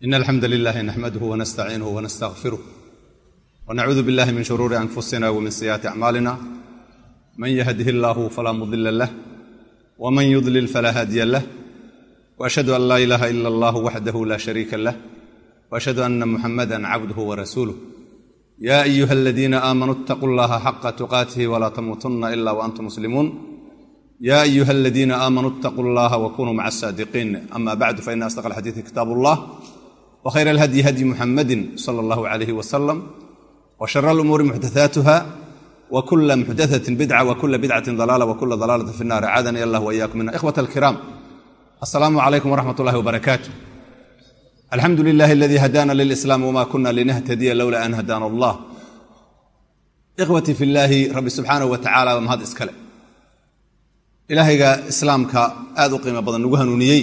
in alxamda lilahi naxmaduhu wanastaciinuhu wanastaqfiruh wanacuudu billahi min shuruuri anfusina wmin sayi'aati acmaalina man yahdih illaahu falaa mudila lah wman yudlil falaa haadiya lah waashhadu an laa ilaaha ila allahu waxdahu la shariika lah waashhadu ana muxamada cabduhu warasuuluh ya ayuha aladiina aamanuu itaquu llaha xaqa tuqaatihi walaa tamuutunna ila waantum muslimuun ya ayuha aladiina aamanuu itaquu llaha wakunuu maca asaadiqiin ama bacdu faina asdaq alxadiidi kitaab allah wkhayr alhadyi hadyi muxamadi sala allahu alayh wasalam washara alumuuri muxdathaatuha wkula muxdathatin bidca wkula bidcatin dalaala wkula dalaalati fi nnaar acaadani allah waiyaakum mina ikhwat alkiraam assalaamu calaykum waraxmat ullahi wbarakaatu alxamdu lilahi aladii hadaana lilislam wma kuna linahtadiya lowla an hadaana allah. Ikhwatii fi llaahi rabbi subxaanahu wa tacala waa mahad iskale. Ilaahayga islaamka aad u qiimo badan nagu hanuuniyey.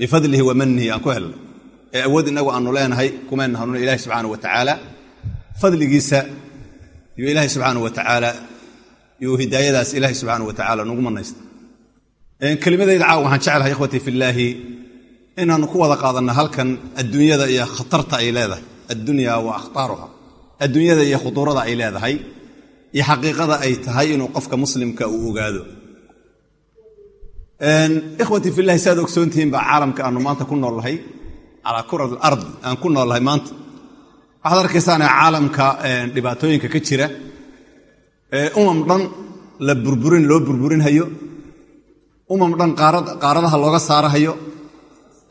Bifadlihi wa manihi aan ku helnay ee awood inagu aanu leenahay kumayna hanuuna ilahi subxaana wa tacaala. Fadligiisa iyo ilaahay wa tacaala iyo hidaayadaas ilaahay subxaana wa tacaala nagu manaysta. Kelimadayda caawa waxaan jeclahay ikhwatii fillaahi inaannu ku wada qaadanno halkan adduunyada iyo khatarta ay leedahay. Addunya wa akhtaaruha adduunyada iyo khuduurada ay leedahay iyo xaqiiqada ay tahay inuu qofka muslimka uu ogaado. Ikhwatii fillahi si ogsoontihiin baa caalamka aanu maanta ku noolnahay calaa kurat alard aan ku noolnahay maanta. Waxaad arkaysaane caalamka dhibaatooyinka ka jira umam dhan la burburin loo burburinhayo umam dhan qaaradaha looga saarahayo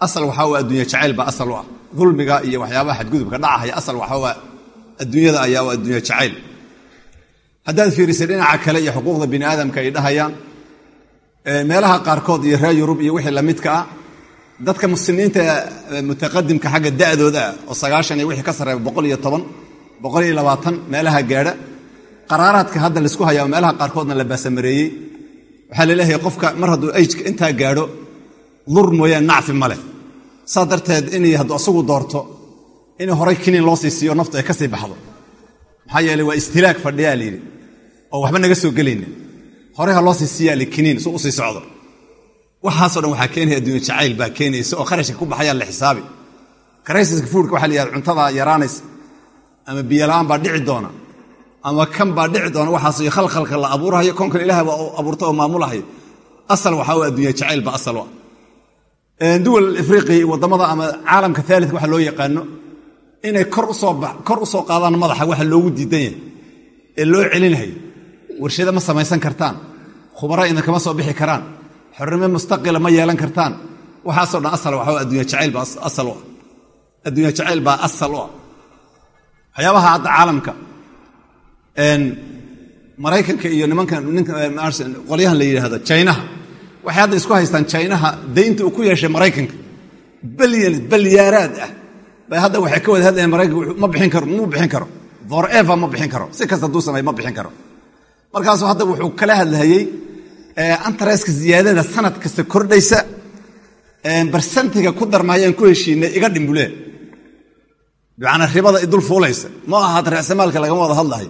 asal waxaa waa adduunya jacayl baa asal u ah. Dulmiga iyo waxyaabaha xadgudubka dhacahaya asal waxaa waa adduunyada ayaa waa adduunya jacayl. Haddaad fiirisay dhinaca kale iyo xuquuqda bini aadamka ay dhahayaan meelaha qaarkood iyo reer yurub iyo wixii lamidka ah dadka muslimiinta mutaqadimka xagga da'dooda ah oo sagaashan iyo wixii ka sarreeya boqol iyo toban boqol iyo labaatan meelaha gaadha qaraaraadka hadda la isku hayaa meelaha qaarkoodna la baasamareeyey waxaa la leeyahay qofka mar hadduu ajka intaa gaadho lur mooyaan nacfi ma leh. Saa darteed inay hadduu asagu doorto in horay kiniin loo sii siiyo naftu ay ka sii baxdo. Maxaa yeeley waa istilaag fadhiyaa layidhi oo waxba naga soo gelayna horey ha loo sii siiyaa likiniin su u sii socdo waxaasoo dhan waxaa keenaya adduunya jacayl baa keenaysa oo kharashka ku baxayaan la xisaabi. Karaysiska fuurka waxa la yihahda cuntadaa yaraanaysa ama biyola'aan baa dhici doona ama kan baa dhici doona waxaas iyo khalkhalka la abuurhayo koonkan ilaah baa abuurta oo maamulahayo. Asal waxaa adduunya jacayl baa asal ah duwal afriqiya waddamada ama caalamka aalidka waxa loo yaqaano inay kor u soo qaadaan madaxa waxa loogu diidan yahay ee loo celinhayo warshado ma samaysan kartaan. Khubara idinkama soo bixi karaan xornimo mustaqila ma yeelan kartaan. Waxaasoo dhan asal waxaa ah. Addunya jacayl baa asal u ah. Waxyaabaha hadda caalamka maraykanka iyo nimankan qolyahan la yidhaahdo jaynaha waxay hadda isku haystaan jaynaha daynta uu ku yeeshay maraykanka. Balyaaraad ah. Bay hadda waxay ka wada hadlayaan maraykanka ma bixin karo forever ma bixin karo. Si kasta hadduu samay ma bixin karo. Markaasuu hadda wuxuu kala hadlahayey antareska ziyaadada sanad kasta kordhaysa barsantiga ku darmaayaan ku heshiinay iga dhimbule. Bimacnaa ribada idul fuulaysa. Ma aha reesamaalka lagama wada hadlahay.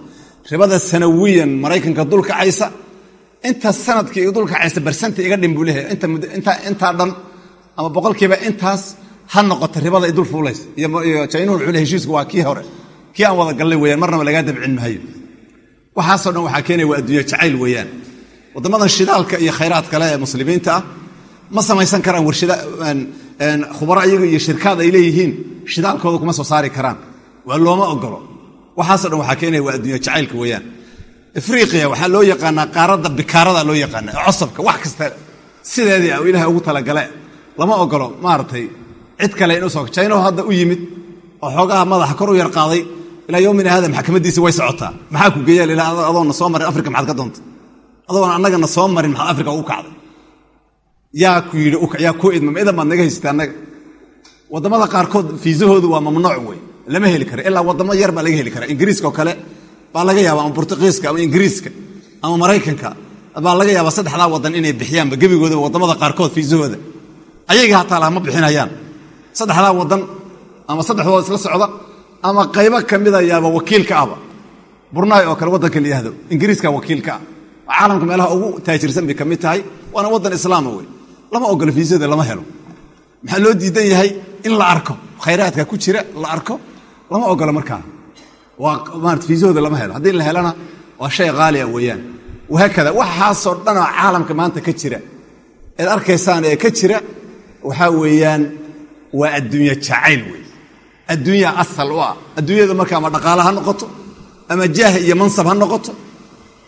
Ribada sanawiyan maraykanka dulkacaysa inta sannadkii dulkacaysa barsanti iga dhimbulehe intaa dhan ama boqolkiiba intaas ha noqota ribada idul fuulaysa. Iyo jaynuhu wuxuu le heshiisku waa kii hore. Kii aan wada gallay weyaan marnaba lagaa dabcin maayo waxaasoo dhan waxaa keenaya waa adduunya jacayl weeyaan waddamadan shidaalka iyo khayraad kale ee muslimiinta ah ma samaysan karaan khubaro iyaga iyo shirkaad ay leeyihiin shidaalkooda kuma soo saari karaan. Waa looma ogolo waxaasoo dhan waxaa keenaya waa adduunya jacaylka weeyaan. Afriqiya waxaa loo yaqaanaa qaaradda bikaarada loo yaqaana cosabka wax kasta sideedii ah ilahay ugu talagale lama ogolo maaragtay cid kale inusoo jaynahu hadda u yimid oo xoogaha madaxa kor u yar qaaday ilaa yowmina haada maxkamadiisi way socotaa. Maxaa ku geeyaan ilaa adoonna soo marin afrika maxaad ka doonta adoon annagana soo marin maxaad afrika ugu kacday yaa ku yidhi yaa ku idan baad naga haysata annaga? Waddamada qaarkood fiisahoodu waa mamnuuc wey lama heli karo ilaa waddamo yar baa laga heli karaa ingiriiska oo kale baa laga yaaba ama burtuqiiska ama ingiriiska ama maraykanka baa laga yaabaa saddexdaa waddan inay bixiyaanba gebigooda waddamada qaarkood fiisahooda. Ayaga hataa laha ma bixinayaan. Saddexdaa waddan ama saddexdooda isla socda ama qaybo ka mida yaaba wakiilka ahba burnaay oo kale waddanka la ingiriiska wakiilka ah caalamka meelaha ugu taajirsan bay ka mid tahay waana waddan islaama wey lama ogolo fiisada lama helo. Maxaa loo diidan yahay in la arko? Khayraadka ku jira la arko? Lama ogola markaa fiisahooda lama helo. Haddii la helana waa shay haali a weeyaan. Wahaakada waxaasoo dhanoo caalamka maanta ka jira. Eed arkaysaan ee ka jira waxaa weeyaan waa adduunye jacayl wey adduunyaa asal u ah. Adduunyada marka ama dhaqaale ha noqoto ama jaah iyo mansab ha noqoto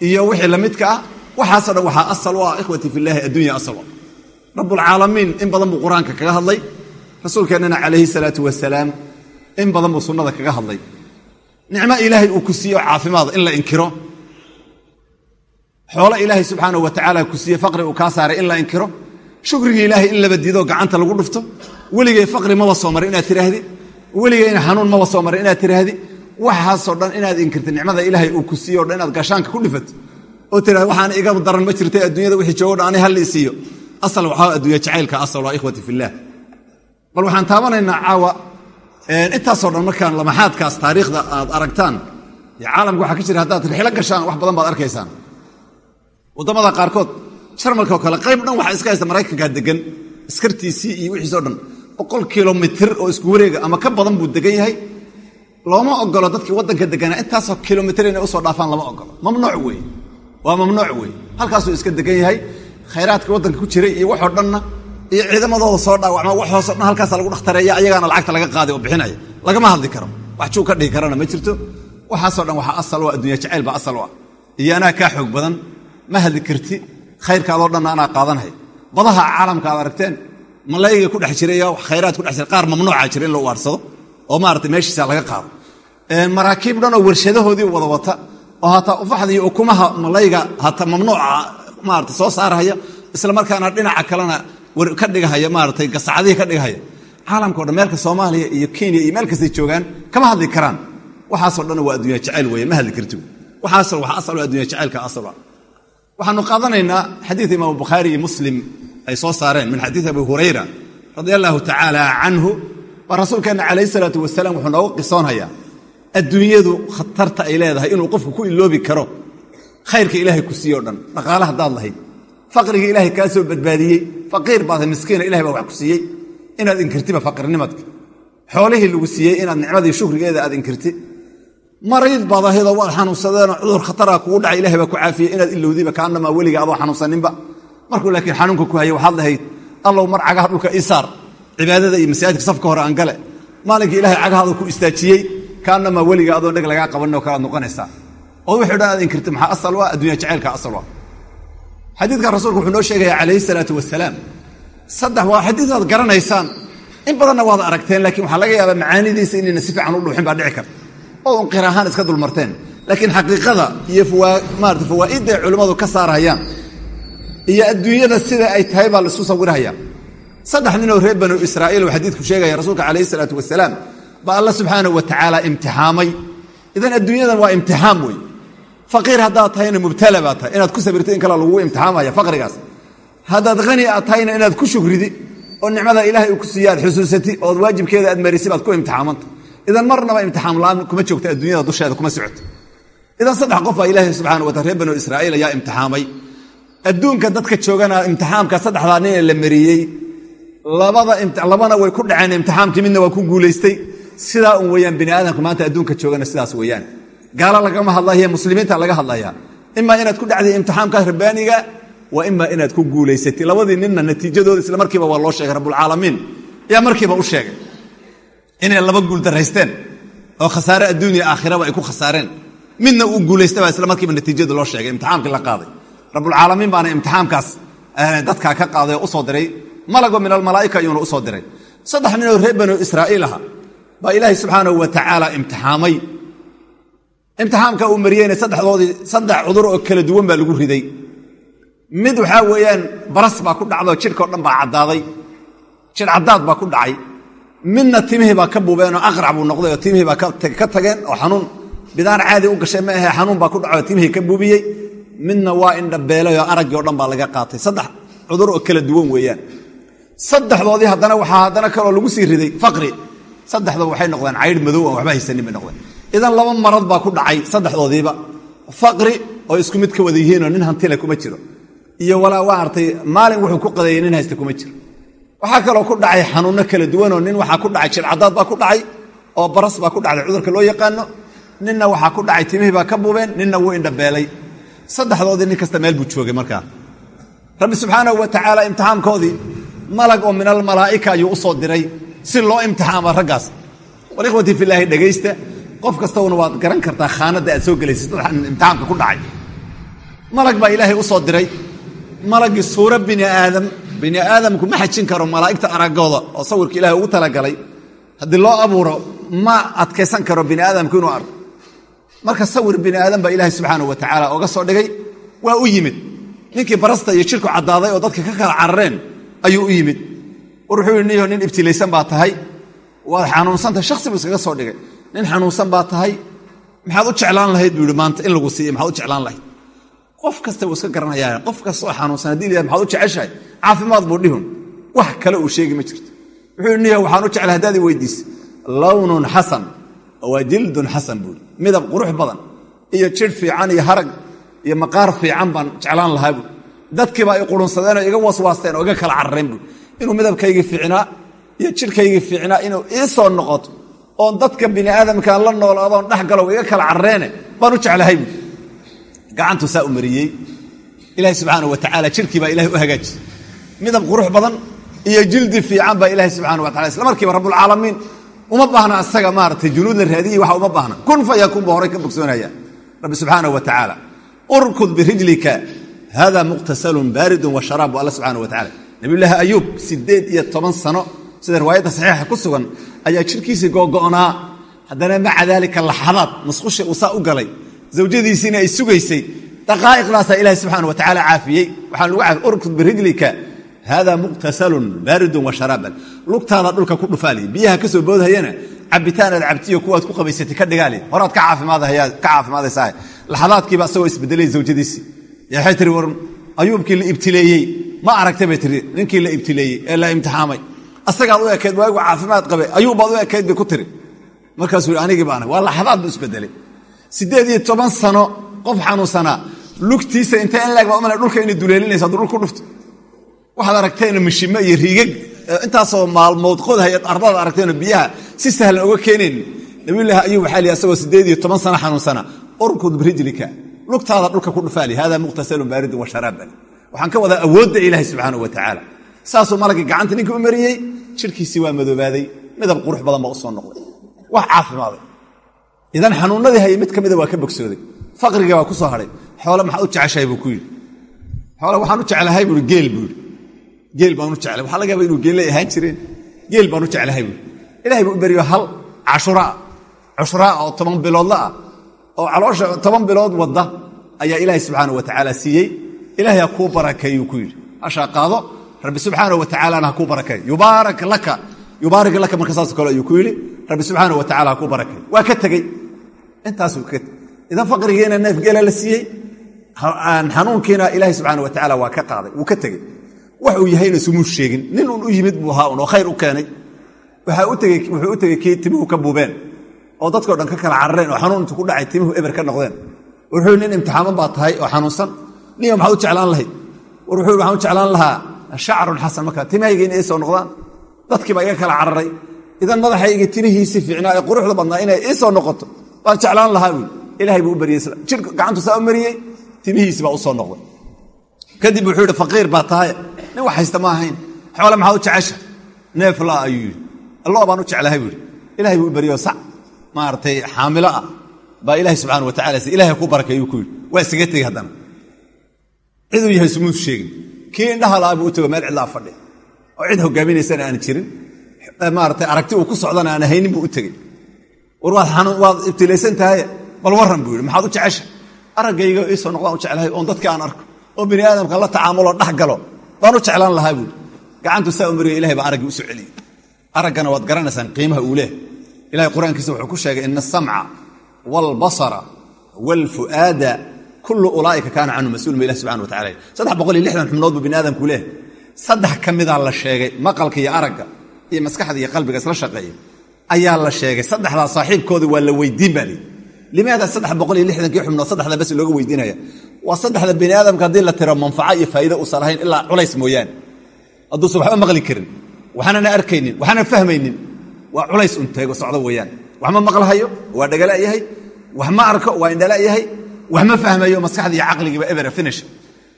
iyo wixii lamidka ah waxaasoo dhan waxaa asal u ah ikhwati filaahi adduunya asal u ah. Rabbulcaalamiin in badan buu qur'aanka kaga hadlay. Rasuulkeennana calayhi salaatu wasalaam in badan buu sunnada kaga hadlay. Nicmo ilaahay uu ku siiyo caafimaada in la inkiro. Xoolo ilaahay subxaanahu wa tacaala ku siiye faqri uu kaa saaray in la inkiro. Shukrigii ilaahay in laba diidoo gacanta lagu dhufto. Weligay faqri maba soo marin inaad tiraahdi weligayna xanuun maba soo marin inaad tiraahdi waxaasoo dhan inaad inkirta nicmada ilaahay uu ku siiyo o dhan inaad gashaanka ku dhifato oo tiraad waxaan iga daran ma jirtay adduunyada wixii joogo dhan ani halli siiyo. Asal waxaa adduunya jacaylka asal waa ikhwati fillaah bal waxaan taabanaynaa caawa intaasoo dhan markaan lamaxaadkaas taariikhda aad aragtaan caalamka waxaa ka jira haddaad rixlo gashaan wax badan baad arkaysaan. Waddamada qaarkood jarmalka oo kale qayb dhan waxaa iska haysta maraykankaa degan askartiisii iyo wixiisoo dhan. Boqol kilomitir oo isku wareega ama ka badan buu degan yahay looma ogolo dadkii waddanka deganaa intaasoo kilomitir inay u soo dhaafaan lama ogolo mamnuuc weeye waa mamnuuc weeye halkaasuu iska degan yahay. Khayraadka waddanka ku jiray iyo waxoo dhanna iyo ciidamadooda soo dhaawacma wax hoosoo dhan halkaasa lagu dhakhtareeya ayagaana lacagta laga qaaday oo bixinaya. Lagama hadli karo. Wax juu ka dhihi karana ma jirto. Waxaasoo dhan waxaa asal u addunya jacayl baa asal u iyo anaa kaa xoog badan. Ma hadli karti. Khayrkaadoo dhanna anaa qaadanhay. Badaha caalamka aad aragteen malayga ku dhex jiraya khayraad ku dhex jira qaar mamnuuca jira in la waarsado oo maarata meeshiisa laga qaado. Maraakiib dhan oo warshadahoodii wada wata oo hataa ufaxda iyo ukumaha malayga hataa mamnuuca maarata soo saarhaya isla markaana dhinaca kalena ka dhigahaya maaratay gasacadihii ka dhigahaya. Caalamkao dhan meelka soomaaliya iyo kenya iyo meel kastay joogaan kama hadli karaan. Waxaasoo dhan waa addunya jacayl weeye ma hadli karti waxaasoo wax asal addunya jacaylka asal waxaanu qaadanaynaa xadiid imaam bukhaari iyo muslim ay soo saareen min xadiid abi hurayra radia allaahu tacaala canhu waa rasuulkeenna calayh isalaatu wasalaam wuxuu noogu qisoonhayaa adduunyadu khatarta ay leedahay inuu qofku ku iloobi karo khayrka ilaahay ku siiye o dhan dhaqaale haddaad lahayd faqriga ilaahay kaa soo badbaadiyey faqiir baad miskiina ilahay baa wax ku siiyey inaad inkirtiba faqrinimadka. Xoolihii lagu siiyey inaad nicmadii shukrigeeda aad inkirti. Mariid baad ahaydo waad xanuunsadeenoo cudur khataraa kugu dhacay ilahay baa ku caafiyey inaad ilowdiba kaanamaa weliga adoo xanuunsaninba markuu laakiin xanuunka ku hayay waxaad lahayd allow mar cagaha dhulka isaar cibaadada iyo masaajidka safka hore aan gale. Maalinkii ilahay cagahaada ku istaajiyey kaanamaa weliga adoo dheg lagaa qabaninoo kalaad noqonaysaa oo wuxuu dhan aad inkirti maxaa asal waa addunya jacaylka asal waa xadiidkan rasuulku wuxuu noo sheegaya calayhi salaatu wasalaam saddex waa xadiidaad garanaysaan. In badanna waad aragteen laakiin waxaa laga yaabaa macaanidiisa inayna si fiican u dhuuxin baa dhici karta. Oo unqir ahaan iska dulmarteen. Laakiin xaqiiqada iyo maarata fawaa'idda ay culimmadu ka saarhayaan iyo adduunyada sida ay tahay baa laisu sawirhayaa saddex ninoo reer banu israa'iil uu xadiidku sheegaya rasuulka calayhi salaatu wasalaam baa alla subxaanahu wa tacaala imtixaamay idan adduunyadan waa imtixaam wey faqiir haddaad tahayna mubtala baad tahay. Inaad ku sabirtay in kale lagu imtixaamaya faqrigaas. Haddaad hani aad tahayna inaad ku shukridi oo nicmada ilaahay uu ku siiya aad xusuusati ood waajibkeeda aad marisi baad ku imtixaamanta idan marnaba imtixaam la'aan kuma joogta adduunyada dusheeda kuma socoto. Idan saddex qof baa ilaahay subxana wa taala reer banu israa'iil ayaa imtixaamay. Adduunka dadka joogana imtixaamka saddexdaa mariyey labana way ku dhaceen imtixaamkii midna waa ku guulaystay. Sidaa un weeyaan bini aadamka maanta adduunka joogana sidaas weeyaan. Gaalo lagama hadlaya muslimiinta laga hadlaya imaa inaad ku dhacday imtixaamkaas rabbaaniga waa imaa inaad ku guulaysatay. Labadii ninna natiijadooda isla markiiba waa loo sheegay rabbulcaalamiin ayaa markiiba u sheegay inay laba guul daraysteen oo khasaare adduuniya aakhiraba ay ku khasaareen. Midna uu guulaystay baa isla markiiba natiijada loo sheegay. Imtixaamkii la qaaday. Rabbulcaalamiin baana imtixaamkaas dadkaa ka qaaday oo u soo diray malago min almalaa'ika ayuuna u soo diray. Saddex ninoo reer banu israa'iil aha baa ilaahay subxaanahu wa tacaala imtixaamay. Imtixaamka uu mariyeyna saddexdoodii saddex cudur oo kala duwan baa lagu riday. Mid waxaa weeyaan baras baa ku dhacdoo jidhkao dhan baa caddaaday. Jidh caddaad baa ku dhacay. Midna timihii baa ka buubeenoo aqrac buu noqday oo timihii baa ka tageen oo xanuun bidaan caadi u gashay ma ahe xanuun baa ku dhacay oo timihii ka buubiyey. Midna waa indhabeelay oo araggii dhan baa laga qaatay. Saddex cudur oo kala duwan weeyaan saddexdoodii haddana waxaa haddana kaloo lagu sii riday faqri. Saddexdaba waxay noqdeen caydh madow aan waxba haysanin bay noqdeen. Idan laba marad baa ku dhacay saddexdoodiiba. Faqri oo isku mid ka wada yihiinoo nin hantile kuma jiro. Iyo walaa waa artay maalin wuxuu ku qadeeyey nin haysta kuma jiro. Waxaa kaloo ku dhacay xanuunno kala duwanoo nin waxaa ku dhacay jircadaad baa ku dhacay oo baras baa ku dhacday cudurka loo yaqaano. Ninna waxaa ku dhacay timihii baa ka buubeen ninna wuu indhabeelay. Saddexdoodii nin kasta meel buu joogay markaa. Rabbi subxaanahu wa tacaala imtixaankoodii malag oo min almalaa'ika ayuu u soo diray si loo imtixaama raggaas. Walikhwatii filaahi dhegaysta qof kastawna waad garan kartaa khaanadda aad soo gelaysa dadxan imtixaanka ku dhacay. Malag baa ilaahay u soo diray. Malaggii suuro bini aadam bini aadamku ma xajin karo malaa'igta araggooda oo sawirka ilahay ugu talagalay. Haddii loo abuuro ma adkaysan karo bini aadamku inuu arko. Marka sawir bini aadam baa ilaahay subxaanahu wa tacaala oga soo dhigay waa u yimid. Ninkii barasta iyo jirku caddaaday oo dadka ka kala carareen ayuu u yimid. War wuxuu yidhi niyo nin ibtilaysan baa tahay. Waad xanuunsantah shaksi buu iskaga soo dhigay. Nin xanuunsan baa tahay maxaad u jeclaan lahayd? buu yidhi maanta in lagu siiya maxaad u jeclaan lahayd? Qof kasta wuu iska garanayaa qof kasta oo xanuunsan haddii la maxaad u jeceshahay? Caafimaad buu dhihun. Wax kale uu sheegi ma jirto. Wuxuu yidhi niyo waxaan u jeclay haddaad i weydiisa lawnun xasan waa jildun xasan buuri midab qurux badan iyo jidh fiican iyo harag iyo maqaar fiican baan jeclaan lahaa buui dadkiiba ay qurunsadeenoo iga waswaasteen oo iga kala carareen buui inuu midabkaygii fiicnaa iyo jidhkaygii fiicnaa inuu ii soo noqoto oon dadka bini aadamkaan la noolaadoon dhex galow iga kala carreene baan u jeclahay. Buui gacantuu saa u mariyey. Ilaahi subxaanau wa tacaala jidhkii baa ilahay u hagaajiyey. Midab qurux badan iyo jildi fiican baa ilaahi subxana wa tacala isla rabbulcaalamiin uma baahna asaga maaratay junuud la raadiyey waxa uma baahna. Kun fa yakuunba horay ka bogsoonaya. Rabbi subxaanahu wa tacaala urkud birijlika hada muqtasalun baaridun wa sharaab bu alla subxana wa tacala nabiyulaahi ayuub siddeed iyo toban sano sida riwaayadda saxiixa ku sugan ayaa jirkiisii googo'naa haddana maca daalika laxadaad masqushi uu saa u galay zawjadiisiina ay sugaysay daqaa'iqdaasaa ilahi subxana wa tacaala caafiyey waxaa lagu caafiy urkud birijlika hada muqtasalun baaridun wa sharaaban lugtaada dhulka ku dhufaali biyaha ka soo boodhayana cabitaanaad cabtiyo kuwaad ku qabaysatay ka dhigaali horaad ka caafimaadaysaa laxadaadkiiba asagoo isbedelay zawjadiisii waxay tiri war ayuubkii la ibtileeyey ma aragtay bay tiri ninkii la ibtileeyey ee la imtixaamay. Asagaad u ekayd waagu caafimaad qabay ayuubbaad u ekayd bay ku tiri. Markaasuu yidhi anigii baana waa laxadaad buu isbedelay. Siddeed iyo toban sano qof xanuunsanaa lugtiisa intee in laeg baa umala dhulka inay duleelinaysa hadduu dhul dhufto. Waxaad aragteena mishimo iyo riigag intaasoo maalmood qodhaya ardada aragteeno biyaha si sahlan oga keenayn nabiyulaahi ayub waxaa lii asagoo siddeed iyo toban sano xanuunsana urkud birijlika lugtaada dhulka ku dhufaali hada muqtasalun baaridun wa sharaaban. Waxaan ka wadaa awoodda ilaahi subxaanahu wa tacaala. Saasuu malagii gacanta ninkii u mariyey jidhkiisii waa madoobaaday midab qurux badan baa u soo noqday. Wax caafimaaday idan xanuunnadii hayay mid ka mida waa ka bogsooday. Faqriga waa ku soo hadhay xoole maxaad u jeceshahay buu ku yidhi. Xoole waxaan u jeclahay buui geel buu yidhi. Geel baan u jeclay waxaa laga yaaba inuu geellay ahaan jireen geel baan u jeclahay buui ilahay buu u beriyo hal cashuraa cushuraa oo toban biloodla ah oo caloosha toban bilood wadda ayaa ilaahay subxaana wa tacaala siiyey. Ilaahay ha kuu barakeeyuu ku yidhi. Hashaa qaado rabbi subxaana wa tacaalana ha kuu barakeey yubaarak laka yubaarik laka marka saasoo kale ayuu ku yidhi. Rabbi subxaana wa tacala ha kuu barakeey waa ka tegey. Intaasuu ka tegey. Idan faqrigiina neef geela la siiyey xanuunkiina ilaahay subxaana wa tacaala waa ka qaaday. Wuu ka tegey. Wax uu yahayna sumuu sheegin. Nin uun u yimid buu ahaa oo khayr u keenay. Wuxuu u tegey kii ka buubeen oo dadkao dhan ka kala carareen oo xanuun intu ku dhacay timuhu eber ka noqdeen. War wuxuu nin imtixaaman baa tahay oo xanuunsan. Niyo maxaad u jeclaan lahayd? War wuxuu waxaan u jeclaan lahaa shacrun xasan markaa. Timahayga inay soo noqdaan. Dadkii baa iga kala cararay. Idan madaxayga timihiisii fiicnaa ee quruxda badnaa inay ii noqoto baan jeclaan lahaa buui ilaahay buu u baryey jidhka gacantu saa u mariyey timihiisi baa u noqday. Kadib wuxuu yidhi faqiir baa tahay. Nin wax haysta ma ahayn. Xoole maxaad u jecesha neef la ayuu yidhi. Allo baan u jeclahay buu yidhi. Ilahay buu u baryo sac maaragtay xaamilo ah. Baa ilaahay subxana wa tacala si ilahay ku barakeeyuu ku yidhi. Waa isaga tegey haddana ciduu yahay sumuus sheegin. Kii indhaha la'aa buu u tego meel cidlaa fadhi. Oo cid hogaaminaysana aan jirin. Maaragtay aragti uu ku socdana aan haynin buu u tegey war waad ibtilaysan tahay. Bal warran buu yidhi. Maxaad u jecesha araggayga iisoo noqdaan u jeclahay oon dadka aan arko. Oo bini aadamka la tacaamuloo dhex galo. Baan u jeclaan lahaa buui gacantu saa u mariyo ilahay baa araggii u soo celiyey araggana waad garanaysaan qiimaha uu leeh ilahay qur'aankiisa wuxuu ku sheegay ina asamca waalbasara waalfu'aada kullu ulaa'ika kaana canhu mas'uul ma ilah subxana wa tacala saddex boqol iyo lixdan xubnood buu bini aadamku leeh saddex ka midaa la sheegay maqalka iyo aragga iyo maskaxda iyo qalbiga isla shaqeeya ayaa la sheegay. Saddexdaa saaxiibkooda waa la weydiin baa lihi limaada saddex boqol iyo lixdankii xubnood saddexda bas looga weydiinaya. Waa saddexda bini aadamka haddii la tiro manfaco iyo faa'ido uusan lahayn ilaa culays mooyaane. Hadduusan waxba maqli karin waxaanana arkaynin waxaana fahmaynin waa culays unteego socdo weeyaan. Wax ma maqlahayo? Waa dhagalayahay wax ma arko? Waa indhalayahay wax ma fahmayo? Maskaxdii iyo caqligiiba ebera finish.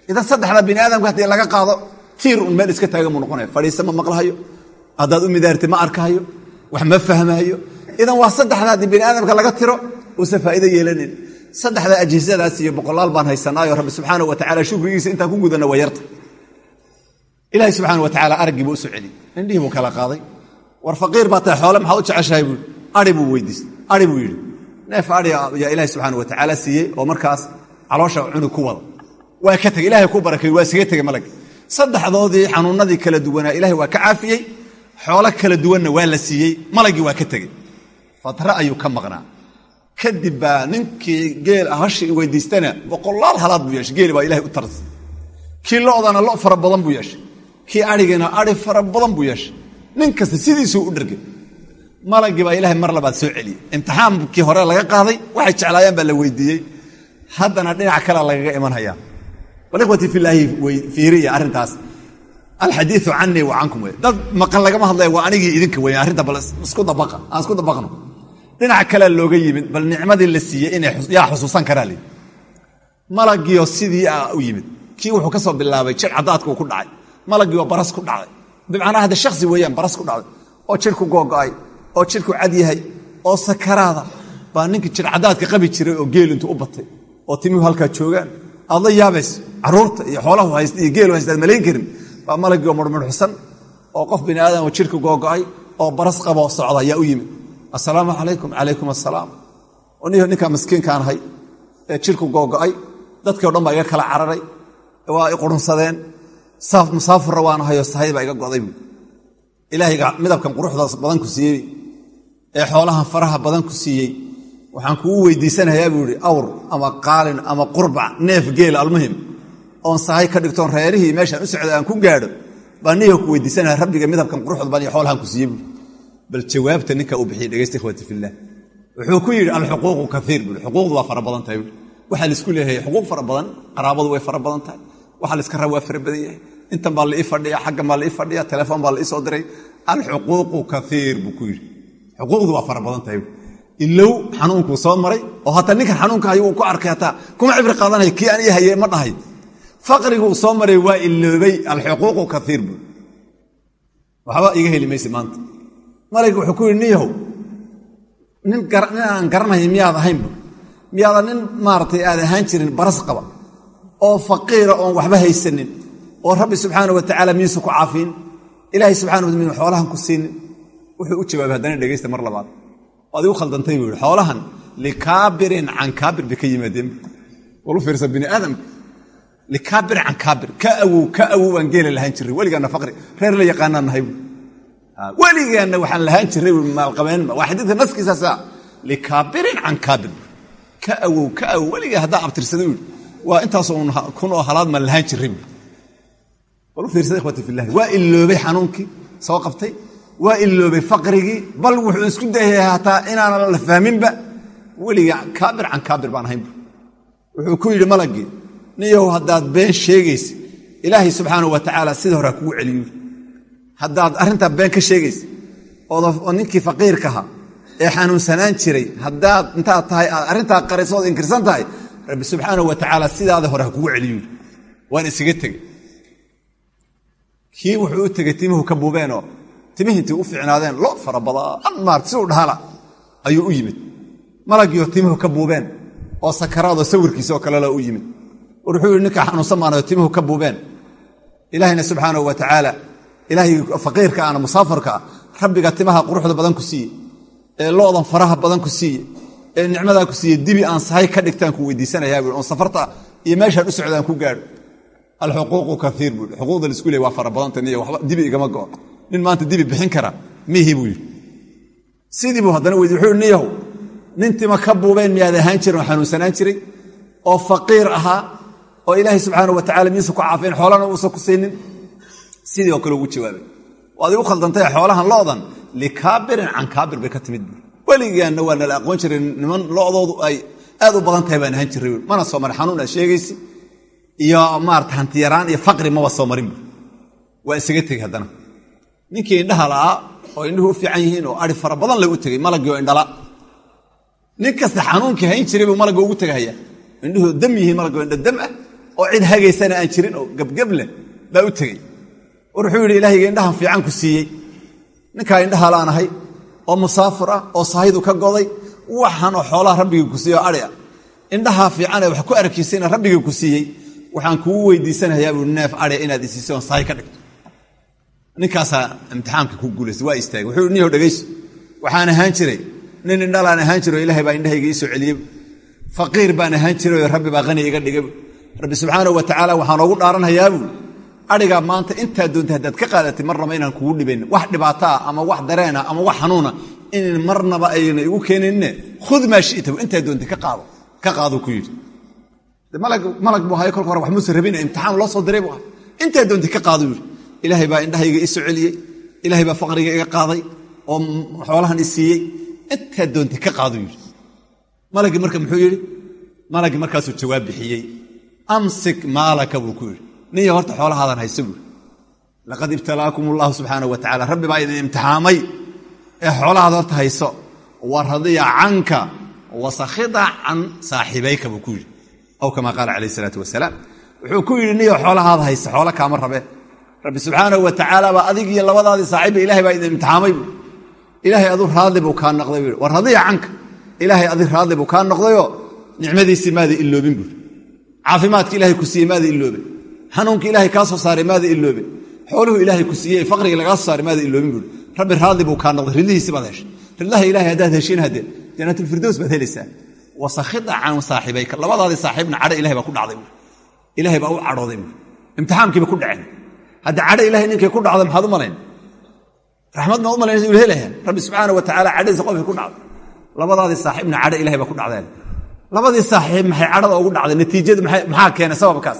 Idan saddexda bini aadamka haddii laga qaado tiir un meel iska taagan buu noqonaya. Fadhiisa ma maqlahayo? Haddaad u midaarti ma arkahayo wax ma fahmahayo idan waa saddexda haddii bini aadamka laga tiro uusan faa'iido yeelanin. Saddexda ajhisadaas iyo boqolaal baan haysanaayo rabbi subxaana wa tacala shukrigiisa intaan ku gudanna waa yarta. Ilaahay subxaana wa tacala araggii buu u soo celiyey indhihii buu kala qaaday war faqiir baa tahay xoole maxaa u jeceshahay buui ai buu weydiistay ai buu yidhi. Neef ai yaa ilaahay subxaana wa tacaala siiyey oo markaas caloosha cunug ku wada. Waa ka tegey ilahay ku barakay waa isaga tegey malag saddexdoodii xanuunadii kala duwanaa ilahay waa ka caafiyey xoolo kala duwanna waa la siiyey malagii waa ka tegey. Fatra ayuu ka maqnaa. Kadib baa ninkii geel hashii weydiistana boqolaal halaad buu yeeshay geeli baa ilahay u tarsay kii lodana lo fara badan buu yeeshay. Kii adhigana ai fara badan buu yeeshay nin kasta sidiisuu u dhargay. Malagii baa ilahay mar labaad soo celiyey. Imtixaankii hore laga qaaday waxay jeclaayaan baa la weydiiyey. Haddana dhinac kalea lagaga imanhayaa. Walikhwati filaahi fiiriya arrintaas. Alxadiiu canii wa cankum wey. Dad maqan lagama hadlaya waa anigii idinka wey arrinta bal isku dabaqa aan isku dabaqno. Dhinac kalea looga yimid bal nicmadii la siiyey inay yaa xusuusan karaa li malagiioo sidii a u yimid. Kii wuxuu ka soo bilaabay jir caddaadkuu ku dhacay. Malagiioo baras ku dhacday bimacnaa hadda shaksi weeyaan baras ku dhacday oo jirku googo'ay oo jirku cad yahay oo sakaraada baa ninkii jir caddaadka qabi jiray oo geel intuu u batay oo timihu halkaa joogaan. Aad la yaabays carruurta iyo xoolahu haysta iyo geelu haysta aad malayn karin. Baa malagiioo murmurxsan oo qof bini aadam oo jirku googo'ay oo baras qaboo socda ayaa u yimid. Assalaamu calaykum calaykum assalaam niyo ninkaa miskiinkaan ahay ee jirku googo'ay dadkii o dhan baa iga kala cararay waa i qurunsadeen musaafurra waan ahayoo sahayd baa iga go'day. Buui ilaahayga midabkan quruxdaas badan ku siiyey. Ee xoolahan faraha badan ku siiyey. Waxaan kugu weydiisanayaa buu ihi awr ama qaalin ama qurbac neef geel almuhim. Oon sahay ka dhigtoon reerihii meeshaan u socda aan ku gaadho baa niyo ku weydiisanaya rabbiga midabkan quruxda badan iyo xoolahan ku siiyey buui bal jawaabta ninka uu bixiyey dhegeysta ikhwati fillaah wuxuu ku yidhi alxuquuqu kaiir buui xuquuqdu waa fara badan tahay buui waxaa la isku leeyahay xuquuq fara badan qaraabadu way fara badan tahay. Waxa laiska raba waa fara badan yahay intan baa laii fadhiya xaggan baa laii fadhiya telefoon baa laii soo diray. Alxuquuqu kaiir buu ku yidhi. Xuquuqdu waa fara badan tahay. Ilow xanuunkuu soo maray oo hataa ninkan xanuunka hay uu ku arkay hataa kuma cibri qaadanaya kii aan ii ma dhahay. Faqriguu soo maray waa iloobay alxuquuqu kaiir buu. Waxba iga heli mayse maanta. Malayga wuxuu ku yidhi niyahow nin aan garanaya miyaad ahaynbu miyaada nin maaratay aad ahaan jirin baras qaba. Oo faqiira oon waxba haysanin oo rabbi subxaana wa tacaala miisu ku caafiin ilaahay subxana wa min xoolahan ku siinin wuxuu u jawaabay haddana dhegaysta mar labaad. Waad igu khaldantay buu xoolahan likaabirin can kaabir bay ka yimaadeen walu fiirsa bini aadamka likaabirin can kaabir. Ka awow ka awow baan geela lahaan jiray. Weligaana faqri reer la yaqaanaan nahay bu weligaanna waxaan lahaan jiray maalqabeenba waa xadiidka naskiisaasa likaabirin can kaabir. Ka awow ka awow weligaa haddaa abtirsada u waa intaasoo kun oo halaad maan lahaan jiray walu fiirsada ikhwati fillahi waa iloobay xanuunkii soo qabtay. Waa iloobay faqrigii. Bal wuxuu isku dayay hataa inaanan la fahminba weliga kaabir can kaabir baan ahaynbu wuxuu ku yidhi malagii niyow haddaad been sheegaysa ilaahay subxaanau wa tacaala sida horaa kugu celiyu haddaad arrintaa been ka sheegaysa oo ninkii faqiirkaha ee xanuunsanaan jiray haddaad intaad tahay aad arrintaa qarayso inkirsan tahay rabbi subxaanau wa tacaala sidaada hore ha kugu celiyu waan isaga tegey kii wuxuu u tegey timuhu ka buubeenoo timihiintii u fiicnaadeen lo fara badaan maart si u dhahala ayuu u yimid. Malagiioo timuhu ka buubeen oo sakaraadoo sawirkiisa oo kalelo u yimid. War wuxuu yidhi ninkaa xanuunsan maanayo timuhu ka buubeen. Ilaahayna subxaanahu wa tacaala ilaahay faqiirka ana musaafarka ah rabbiga timaha quruxda badan ku siiye ee loodan faraha badan ku siiye ee nicmadaa ku siiye dibi aan sahay ka dhigtaan ku weydiisanayaa bui oon safarta iyo meeshaan u socdaan ku gaadho alxuquuqu kaiir bui xuquuqda la isku leey waa fara badanta niyo waba dibi igama go'o nin maanta dibi bixin kara mihi buu yidhi. Sidii buu haddana weydi wuxuu niyahow nin ka buubeen miyaad ahaan jirin oo xanuunsanaan jiray? Oo faqiir ahaa oo ilaahay subxaana wa tacala miisa ku caafeen xoolana uusan ku siinin? Sidii oo kale ugu jawaabay. Waad igu khaldantay xoolahan loodan likaabirin can kaabir bay ka timid bui weligaanna waa nala aqoon jiray niman lodoodu ay aad u badan tahay baan ahaan jiray mana soo marin xanuun aad sheegaysi iyo maarata hantiyaraan iyo faqri maba soo marin. Bui waa isaga tegi haddana. Ninkii indhaha la'aa oo indhuhu u fiican yihiin oo ari fara badan le u tegey malaggii oo indhala. Nin kasta xanuunkii hayn jiray buu malagga ugu tegahaya indhuhu dam yihiin malaggo indho dam ah oo cid hagaysana aan jirin oo gebgeb leh baa u tegey wuxuu yidhi ilaahayga indhahan fiican ku siiyey. Ninkaa indhaha la'aanahay oo musaafir ah oo sahidu ka goday waxaan oo xoolaha rabbigii ku siiyey oo adhi ah. Indhahaa fiicanee wax ku arkiisayna rabbigii ku siiyey waxaan kugu weydiisanayaa buu neef adhi inaad isiisay oon ka dhigto. Ninkaasaa imtixaamka ku guulaystay waa istaagay. Wuxuu niyow dhegayso. Waxaan ahaan jiray. Nin indhalaan ahaan jiro ilaahay baa indhahayga ii soo celiyey. Faqiir baan ahaan jirayoo rabbi baa qani iga dhigay. Rabbi subxaanahu wa tacaala waxaa noogu dhaaranhayaa buu. Adhigaa maanta intaa doonta haddaad ka qaadatay marnaba inaan kugu dhibayn. Wax dhibaataa ama wax dareena ama wax xanuuna in marnaba ayna igu keeninne khud maa shita intaa doonta ka qaado ku yidhi malag buu ahay kolka hore wax muuse rabin imtixaan loo soo diray buu ahay intaa doonta ka qaaduu yidhi ilaahay baa indhahayga ii soo celiyey. Ilaahay baa faqriga iga qaaday oo xoolahan i siiyey. Intaa doonta ka qaaduu yidhi malagii marka muxuu yidhi? Malagii markaasuu jawaab bixiyey. Amsik maalaka buu ku yidhi. Ninya horta xoolahaadan haysa buuri laqad ibtalaakum allahu subxaana wa tacala rabbi baa idin imtixaamay. Ee xoolahaad horta hayso. Wa radiya canka. Wa sakhida can saaxibayka buu ku yidhi aw kamaa qaala calayh isalaatu wasalaam wuxuu ku yidhi niyo xoolahaada haysa xoolo kaama rabe. Rabbi subxaanahu wa tacaala baa adig iyo labadaadii saaxiibba ilahay baa idin imtixaamay buu. Ilaahay adu raadli buu kaa noqday buu wa radiya canka. Ilaahay adig raadli buu kaa noqdayoo nicmadiisii maada iloobin buuri caafimaadka ilahay ku siiyey maada iloobin xanuunka ilaahay kaa soo saaray maada iloobe xooluhu ilaahay ku siiyey faqriga lagaa soo saaray maada iloobin buuri rabbi raadli buu kaa noqday ridlihiisi baad heshay. Ridlaha ilahay haddaad heshiin haddee jannaatulfirdows baad helaysaa wa sakhida can saaxibayka. Labadaadii saaxiibna cadho ilahay baa ku dhacday ilahay baa u cadhooday buuri imtixaamkiiba ku dhaceen. Hadda cadho ilahay ninkay ku dhacda maxaad u malayn? Raxmad maad u malaynaysa ul helaya rabbi subxaana wa tacala cadhadiisa qofkay ku dhacday. Labadaadii saaxiibna cadho ilahay baa ku dhacdeen. Labadii saaxiib maxay cadhada ugu dhacday? Natiijadu maxaa keenay sababkaas?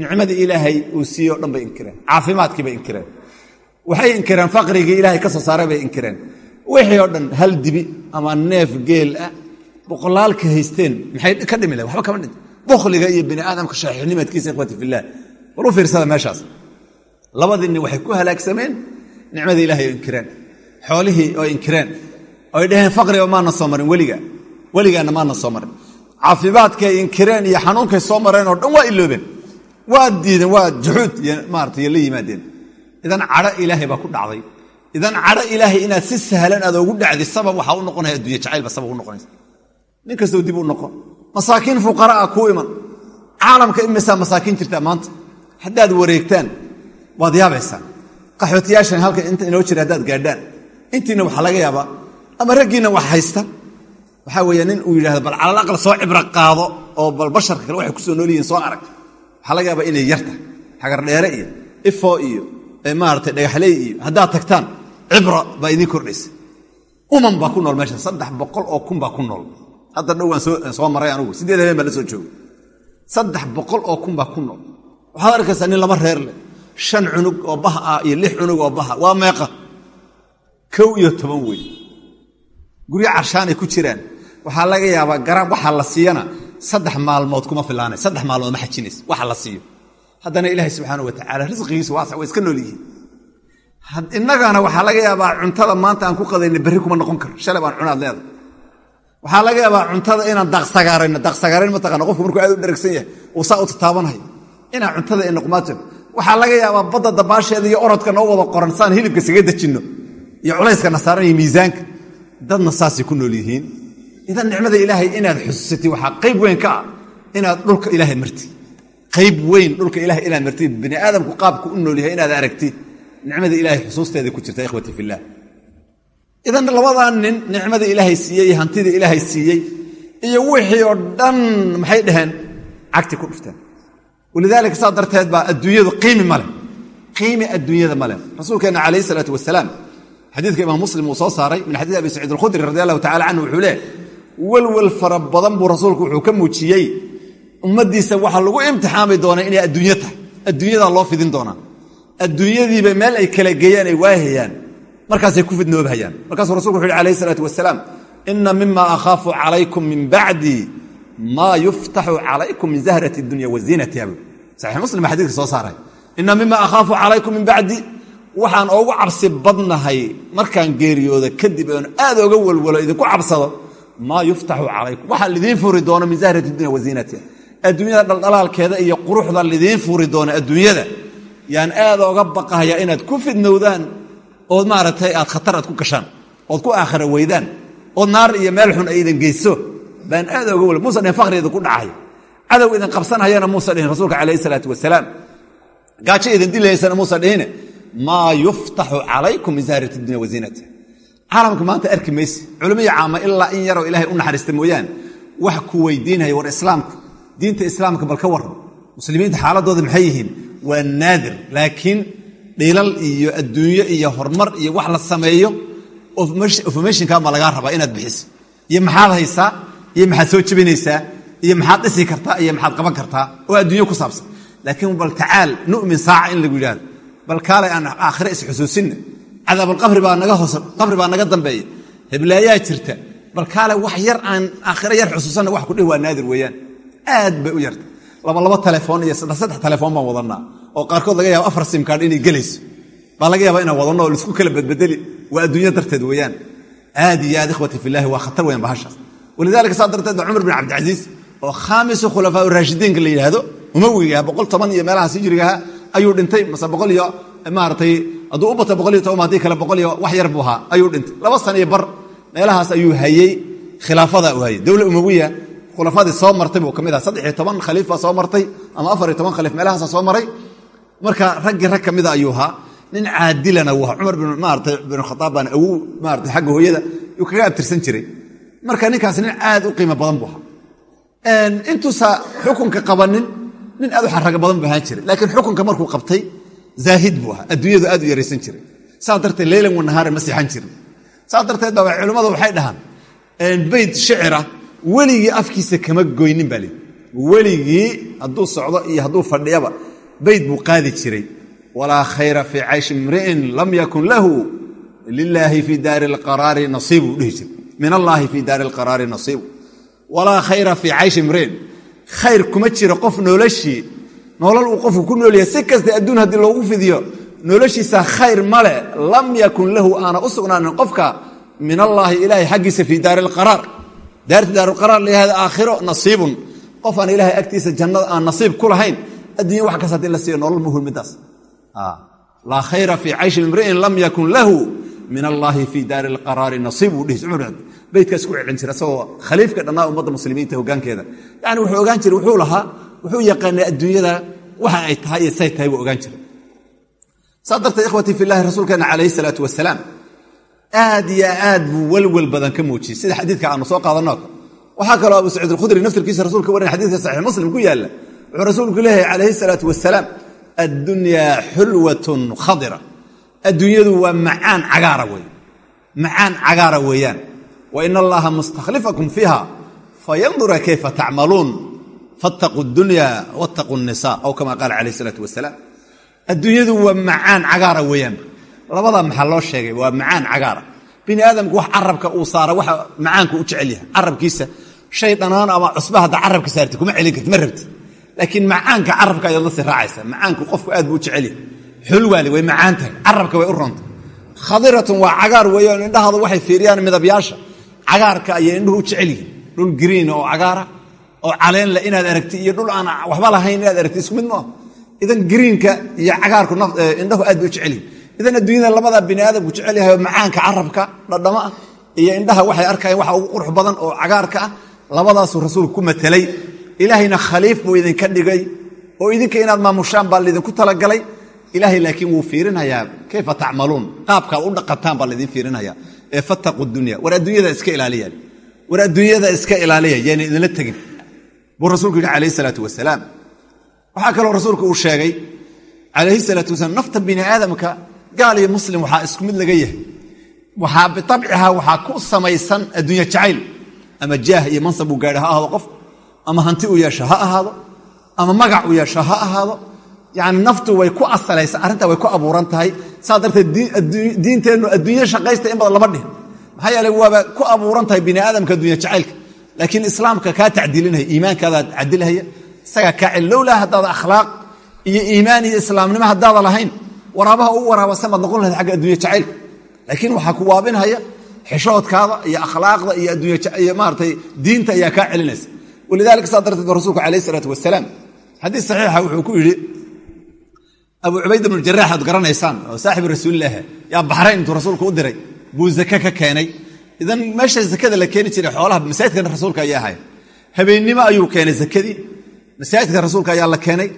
Nicmadii ilaahay uu siiye o dhan bay inkireen. Caafimaadkii bay inkireen. Waxay inkireen faqrigii ilaahay ka soo saaray bay inkireen. Wixii oo dhan hal dibi ama neef geel ah boqolaalka haysteen maxay ka dhimi lahen waxba kama dhinto bukhliga iyo bini aadamka shaaxiibnimadkiisa ikhwati fillaah bal u fiirsada meeshaas. Labadii waxay ku halaagsameen nicmadii ilahay oo inkireen. Xoolihii oo inkireen. Oy dhaheen faqriga maana soo marin weliga. Weligaanna maana soo marin. Caafimaadkay inkireen iyo xanuunkay soo mareen oo dhan waa iloobeen. Waa diideen waa juxuud maarata la yimaadeen. Idan cadho ilaahay baa ku dhacday. Idan cadho ilaahay inaad si sahlan aad ugu dhacdi sabab waxaa u noqonaya addunya jacaylba sabab u noqonaysa nin kastoo dib u noqon masaakiin fuqaraa kuu iman. Caalamka imisaa masaakiin jirtaa maanta? Haddaad wareegtaan waad yaabaysaa qaxootiyaashan halka inta inoo jira haddaad gaadhaan. Intiina waxaa laga yaabaa. Ama raggiinna wax haysta. Waxaa weeye nin uu yidhahdo bal calal soo cibro qaado oo bal basharka kale waxay ku soo nool yihiin soo arag. Waxaa laga yaabaa inay yarta. Xagardheere iyo ifo iyo maarata dhagaxley iyo haddaad tagtaan cibro baa idiin kordhaysa. Uman baa ku nool meesha saddex boqol oo kun baa ku nool hadda dhow waan soo maray anugu. Siddeed habeen baa la soo jooga saddex boqol oo kun baa ku nool. Waxaad arkaysaa nin laba reer leh. Shan cunug oo bah ah iyo lix cunug oo baha. Waa meeqa? Kow iyo toban wey guryo carshaanay ku jiraan. Waxaa laga yaabaa garab waxaa la siiyana saddex maalmood kuma filaanay saddex maalmood ma xajinays waxa la siiyo. Haddana ilaahay subxaana wa tacaala risqigiisu waasa way iska nool yihiin. Innagana waxaa laga yaabaa cuntada maanta aan ku qadayna berri kuma noqon karo. Shalay baan cunaad leedahay waxaa laga yaabaa cuntada inaan daaqsagaarayno daaqsagaarayn mataqana qofku markuu aad u dharagsan yahay uu saa u tataabanhayo inaan cuntada ay noqmaato waxaa laga yaabaa badda dabaasheeda iyo orodka noo wada qoran saan hilibka saga dejinno iyo culayskana saaran iyo miisaanka. Dadna saasay ku nool yihiin. Idan nicmada ilaahay inaad xusuusatid waxaa qayb weyn ka ah inaad dhulka ilaahay martid. Qayb weyn dhulka ilahay inaad martid. Bini aadamku qaabku u nool yahay inaad aragtid. Nicmada ilaahay xusuusteeda ku jirta ikhwati fillaah idan labadaa nin nicmada ilaahay siiyey iyo hantida ilaahay siiyey iyo wixii oo dhan maxay dhaheen? Cagti ku dhufteen. Walidaalika saa darteed baa adduunyadu qiimi maleh qiimi adduunyada maleh rasuulkeenna calayh isalaatu wasalaam xadiidka imaam muslim uu soo saaray min xadiis abi saciid alkhudri radi allahu tacala canhu wuxuu leeh welwel fara badan buu rasuulku wuxuu ka muujiyey ummaddiisa waxaa lagu imtixaami doonaa inay adduunyo tahay. Adduunyadaa loo fidin doonaa. Adduunyadiiba meel ay kala geeyaan ay waahayaan markaasay ku fidnoobhayaan. Markaasuu rasulku wuxu uhi alayh isalaatu wasalaam ina mima akhaafu calaykum min bacdi maa yuftaxu calaykum min zahrati dunya wa ziinatiha bu saxiix muslim xadidka soo saaray. Ina mima akhaafu calaykum min bacdi waxaan oogu cabsi badnahay markaan geeriyooda kadib oon aad oga walwalo idinku cabsado maa yuftaxu calaykum. Waxaa lidiin furi doono min zahrati dunya waziinatiha adduunyada dhaldhalaalkeeda iyo quruxda lidiin furi doono adduunyada. Yaan aad oga baqahaya inaad ku fidnowdaan ood maaragtay aad khatar aad ku gashaan ood ku aakhira weydaan ood naar iyo meel xun ay idin geyso baan aad oga wal muusa dhihin fakri idinku dhacay. Cadow idin qabsanhayana muusa dhihin rasuulka calayhi salaatu wasalaam gaajo idin dilaysana muusa dhihine maa yuftaxu calaykum min dunya waziinatiha caalamka maanta arki mayse. Culimiya caama ilaa in yaroo ilaahay u naxariista mooyaane wax ku weydiinaya war islaamku diinta islaamka bal ka warran. Muslimiinta xaaladooda maxay yihiin? Waa naadir laakiin dhilal iyo adduunyo iyo horumar iyo wax la sameeyo ofmationka ma lagaa rabaa inaad bixiso. Iyo maxaad haysaa iyo maxaad soo jebinaysaa iyo maxaad dhisi kartaa iyo maxaad qaban kartaa oo adduunyo ku saabsan. Laakiin bal tacaal nu'min saaca in lagu yidhahdo bal kaalay aan aakhire isxusuusinna cadaabulqabri baa naga hoos qabri baa naga dambeeya heblaayaa jirta. Bal kaale wax yar aan aakhire yar xusuusanna wax kudhih waa naadir weeyaan. Aad bay u yarta. Laba laba telefoon iyo saddex telefoon baan wadannaa oo qaarkood laga yaaba afar simkaadh inay gelayso. Baa laga yaaba inaan wadanno la isku kala badbedeli waa adduunya darteed weeyaan. Aad iyo aad ikhwati fillahi waa khatar weyan bahashaas. Walidaalika saa darteed cumar bin cabdicasiis oo khaamisu khulafaa raashidiinka la yidhaahdo umawigaha boqol toban iyo meelaha hijrigaha ayuu dhintay mase boqol iyo maaratay hadduu u batay boqol iyo toban haddii kale boqol iyo wax yar buu ahaa ayuu dhintay. Laba sana iyo bar meelahaas ayuu hayey khilaafada u hayey dowla umawiya khulafadii soo martay buu ka mid aha saddex iyo toban khaliif baa soo martay ama afar iyo toban khaliif meelahaasa soo maray marka raggii rag ka mida ayuu ahaa nin caadilana ahaa. Cumar bin khaaab baana awow maarata xagga hooyada yuu kaga abtirsan jiray. Marka ninkaas nin aad u qiimo badan buu ahaa. Intuusa xukunka qabanin nin aad u xaraga badan ahaan jiray. Laakiin xukunka markuu qabtay zaahid buu ahaa. Adduunyadu aad u yaraysan jiray. Saa darteed leylan wanahaara ma siixan jirin. Saa darteed baa culimmadu waxay dhahaan beyt shicira weligii afkiisa kama goynin baa lii weligii hadduu socdo iyo hadduu fadhiyaba beyt buu qaadi jiray. Walaa khayra fii cayshi imri'in lam yakun lahu lilaahi fii daari alqaraari nasiibu dhihi jiray. Min allaahi fii daari alqaraari nasiibu. Walaa khayra fii cayshi imri'in. Khayr kuma jiro qof noloshii nolol uu qofku ku nool yahay si kasta adduun haddii loogu fidiyo noloshiisa khayr male lam yakun lahu aana u sugnaanin qofka min allaahi ilaahay xaggiisa fii daari alqaraar. Daarti daaruqaraar layahada aakhiro nasiibun. Qof aan ilaahay agtiisa jannada aan nasiib ku lahayn adduunya wax kas haddii la siiyo nolol muhul midaas laa khayra fii cayshi imri'in lam yakun lahu min allaahi fii daari alqaraari nasiib buu dhihi cumar beytkaas ku celin jira isagoo khaliifka dhannaa ummadda muslimiinta hoggaankeeda yani wuxuu ogaan jiray wuxuu lahaa wuxuu yaqaanay adduunyada waxa ay tahay iyo say tahay buu ogaan jiray. Saa darteed ikhwatii fillahi rasuulkeena calayhi salaatu wasalaam aad iyo aad buu welwel badan ka muujiyey. Sida xadiidka aanu soo qaadanno waxaa kaloo abu saciid alkhudri naftirkiisa rasulka warin xadidka saxiix muslim ku yaalla wuxuu rasuulku leeyahay calayhi salaatu wasalaam addunyaa xulwatun khadira. Adduunyadu waa macaan cagaara wey macaan cagaara weeyaan. Wa ina allaha mustakhlifakum fiiha fayandura kayfa tacmaluun fattaquu dunya wattaquu nisa aw kama qaala calayh isalaatu wasalaam adduunyadu waa macaan cagaara weeyaan. Labadaa maxaa loo sheegay? Waa macaan cagaara. Bini aadamku wax carabka uu saara waxa macaanku u jecel yahay. Carabkiisa shay dhanaan ama cusba hadda carabka saarti kuma celin karti laakiin macaanka carabka ayaad la sii raacaysa. Macaanku qofku aad buu u jecel yahay. Xulwaali way macaan tahay. Carabka way u ronta khadiratun waa cagaar weeyaan indhahaadu waxay fiiriyaan midabyaasha. Cagaarka ayay indhuhu u jecel yihiin. Dhul green oo cagaara oo caleenle inaad aragti iyo dhul aan waxba lahayn inaad aragti isku mid maaha idan greenka iyo cagaarku indhahu aad bay u jecel yihiin idan adduunyada labadaa bini aadamku jecel yahay macaanka carabka dhadhamo ah iyo indhaha waxay arkayaan waxa ugu qurux badan oo cagaarka ah labadaasuu rasuulku ku matelay ilaahayna khaliif buu idinka dhigay oo idinka inaad maamushaan baa laydinku talagalay. Ilaahay laakiin wuu fiirinayaa kayfa tacmaluun? Qaabkaad u dhaqataan baa laydin fiirinayaa. Ee fattaqu dunya. War adduunyada iska ilaaliya war adduunyada iska ilaaliya yaana idinla tegin. Buu rasuulku yidhi calayhi salaatu wasalaam. Waxaa kaloo rasuulku uu sheegay calayhi salaatu wasalaam nafta bini aadamka gaal iyo muslim waxaa isku mid laga yahay. Waxaa biabciha waxaa ku samaysan adduunya jacayl ama jaah iyo mansab uu gaadha ha ahaado qof ama hanti uu yeesho ha ahaado ama magac uu yeesho ha ahaado yani naftu way ku asalaysa arrintaa way ku abuuran tahay saa darteed diinteennu adduunye shaqaysta in badan lama dhihin. Maxaa yeele waaba ku abuuran tahay bini aadamka addunya jacaylka laakiin islaamka kaa tacdiilinaya iimaankaadaad cadilhaya isagaa kaa cel lowlaa akhlaaq iyo iimaan iyo islaamnimo haddaada lahayn waraabaha u waraabasa maad noqon lahayd agga addunya jacaylka. Laakiin waxaa ku waabinhaya xishoodkaada iyo akhlaaqda iyo adduunya maaratay diinta ayaa kaa celinaysa walidalika saa darteed ba rasuulku alayh isalaatu wasalaam xadiis saxiixa wuxuu ku yidhi abu cubayd bnu jaraax aad garanaysaan oo saaxibu rasuulilaah yaa baxrayn intuu rasuulku u diray buu zake ka keenay idan meesha zakada la keeni jiray xoolaha masaajidkan rasuulka ayaa ahay habeennimo ayuu keenay zakadii masaajidka rasuulka ayaa la keenay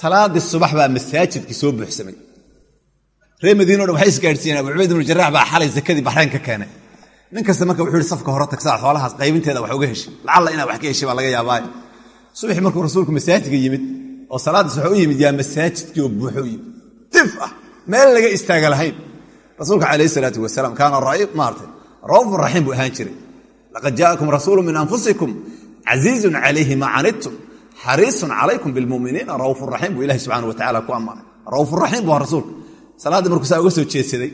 salaadii subax baa masaajidkii soo buuxsamay reer madiino dhan waxay isgaadhsiiyeen abu cubayd ibnu jaraax baa xalay ka keenay nin kasta marka wuxuu yihi safka hore tagsaa xoolahaas qaybinteeda wax uga heshay lacalla inaad wax ka heshay baa laga yaabaayo subaxii markuu rasuulku masaajidka yimid oo salaaddiis waxa u yimid yaa masaajidkii oo yimid. Tif ah meel laga istaaga lahayn. Rasuulka calayh isalaatu wasalaam kaana maartay ra'uufun raxiim buu ahaan jiray. Laqad jaa'akum rasuulu min anfusikum casiizun calayhi ma canidtum xariisun calaykum bilmuminiina ra'uufun raxiim buu ilahi subxana wa tacala ku ammaanay. Ra'uufun raxiim buu rasuulka. Salaaddii markuu saa uga soo jeedsaday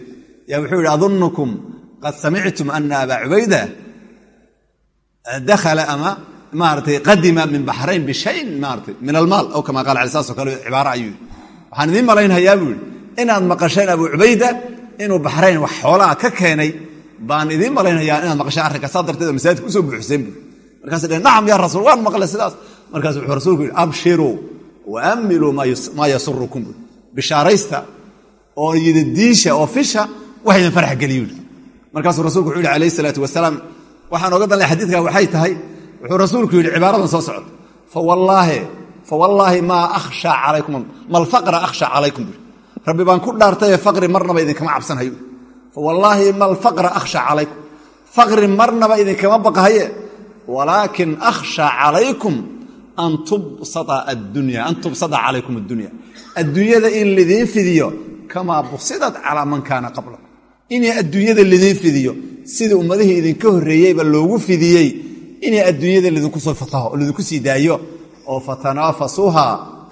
yaa wuxuu yidhi adunnukum qad samictum ana abaa cubayda dakhala ama maaratay qadima min baxrayn bishayin maarata min almaal aw kama qaala cali saasoo kale cibaaro ayuu waxaan idiin malaynayaa buu yidhi inaad maqasheen abuu cubayda inuu baxrayn wax xoolaha ka keenay baan idiin malaynayaa inaad maqasheen arrinka saa darteed masaajidka u soo buuxseen buu markaas dheen nacam yaa rasuul waan maqlay sidaas markaas wuxuu rasuulku yidhi abshiruu wa ammiluu maa yasurukum bishaaraysta oo yidadiisha oo fisha wax idin yidhi markaasuu rasulku wuxuu yidhi alayh isalaatu wasalaam waxaan oga danlay xadiidkan waxay tahay. Wuxuu rasuulku yidhi cibaaradan soo socda fawallaahi maa akhshaa calaykum malfaqra akhshaa calaykum. Bui rabbi baan ku dhaartaye faqri marnaba idinkama cabsanhayo fawallaahi malfaqra akhshaa calaykum faqri marnaba idinkama baqahaye. Walaakin akhshaa calaykum an tubsada calaykum addunya. Adduunyada in lidiin fidiyo kamaa busidat calaa man kaana qabla inay adduunyada lidiin fidiyo. Sidii ummadihii idinka horreeyeyba loogu fidiyey inay adduunyada lidinku soo fataho oo lidinku sii daayo. Oo fatanaafasuuha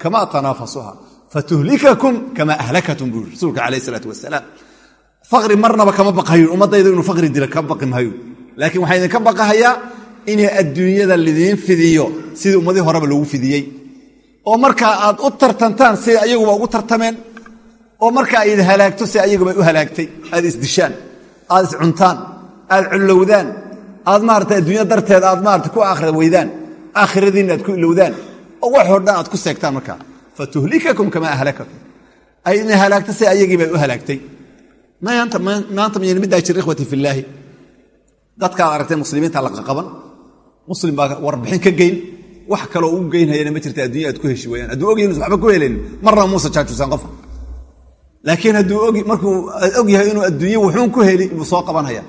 kamaa tanaafasuuha fatuhlikakum kamaa ahlakatum buu rasuulka calayh isalaatu wasalaam faqri marnaba kama baqahayo ummaddayda inuu faqri dilo kama baqi mahayo laakiin waxaa idinka baqahayaa inay adduunyada lidiin fidiyo. Sidii ummadihii horeba loogu fidiyey. Oo markaa aad u tartantaan siday ayaguba ugu tartameen oo marka ay halaagto si ayaguba u halaagtay. Aad isdishaan aad iscuntaan aad cullowdaan aad maarata adduunya darteed aad maarata ku aakhira weydaan aakhiradiinna aad ku ilowdaan oo waxoo dhan aad ku seegtaan markaa. Fatuhlikakum kamaa ahlakakum. Ay idin halaagto si ayagiibay u halaagtay. Maanta mayan middaa jir ikhwati filaahi dadkaad aragteen muslimiinta laqaqaban muslim baa warbixin ka geyn. Wax kaloo ugu geynhayana ma jirta addunya aad ku heshi wayaan hadduu us waba ku helayn marnaba muusa jaajusaan qofka laakiin markuu og yahay inuu adduunye wuxuun ku heli buu soo qabanhaya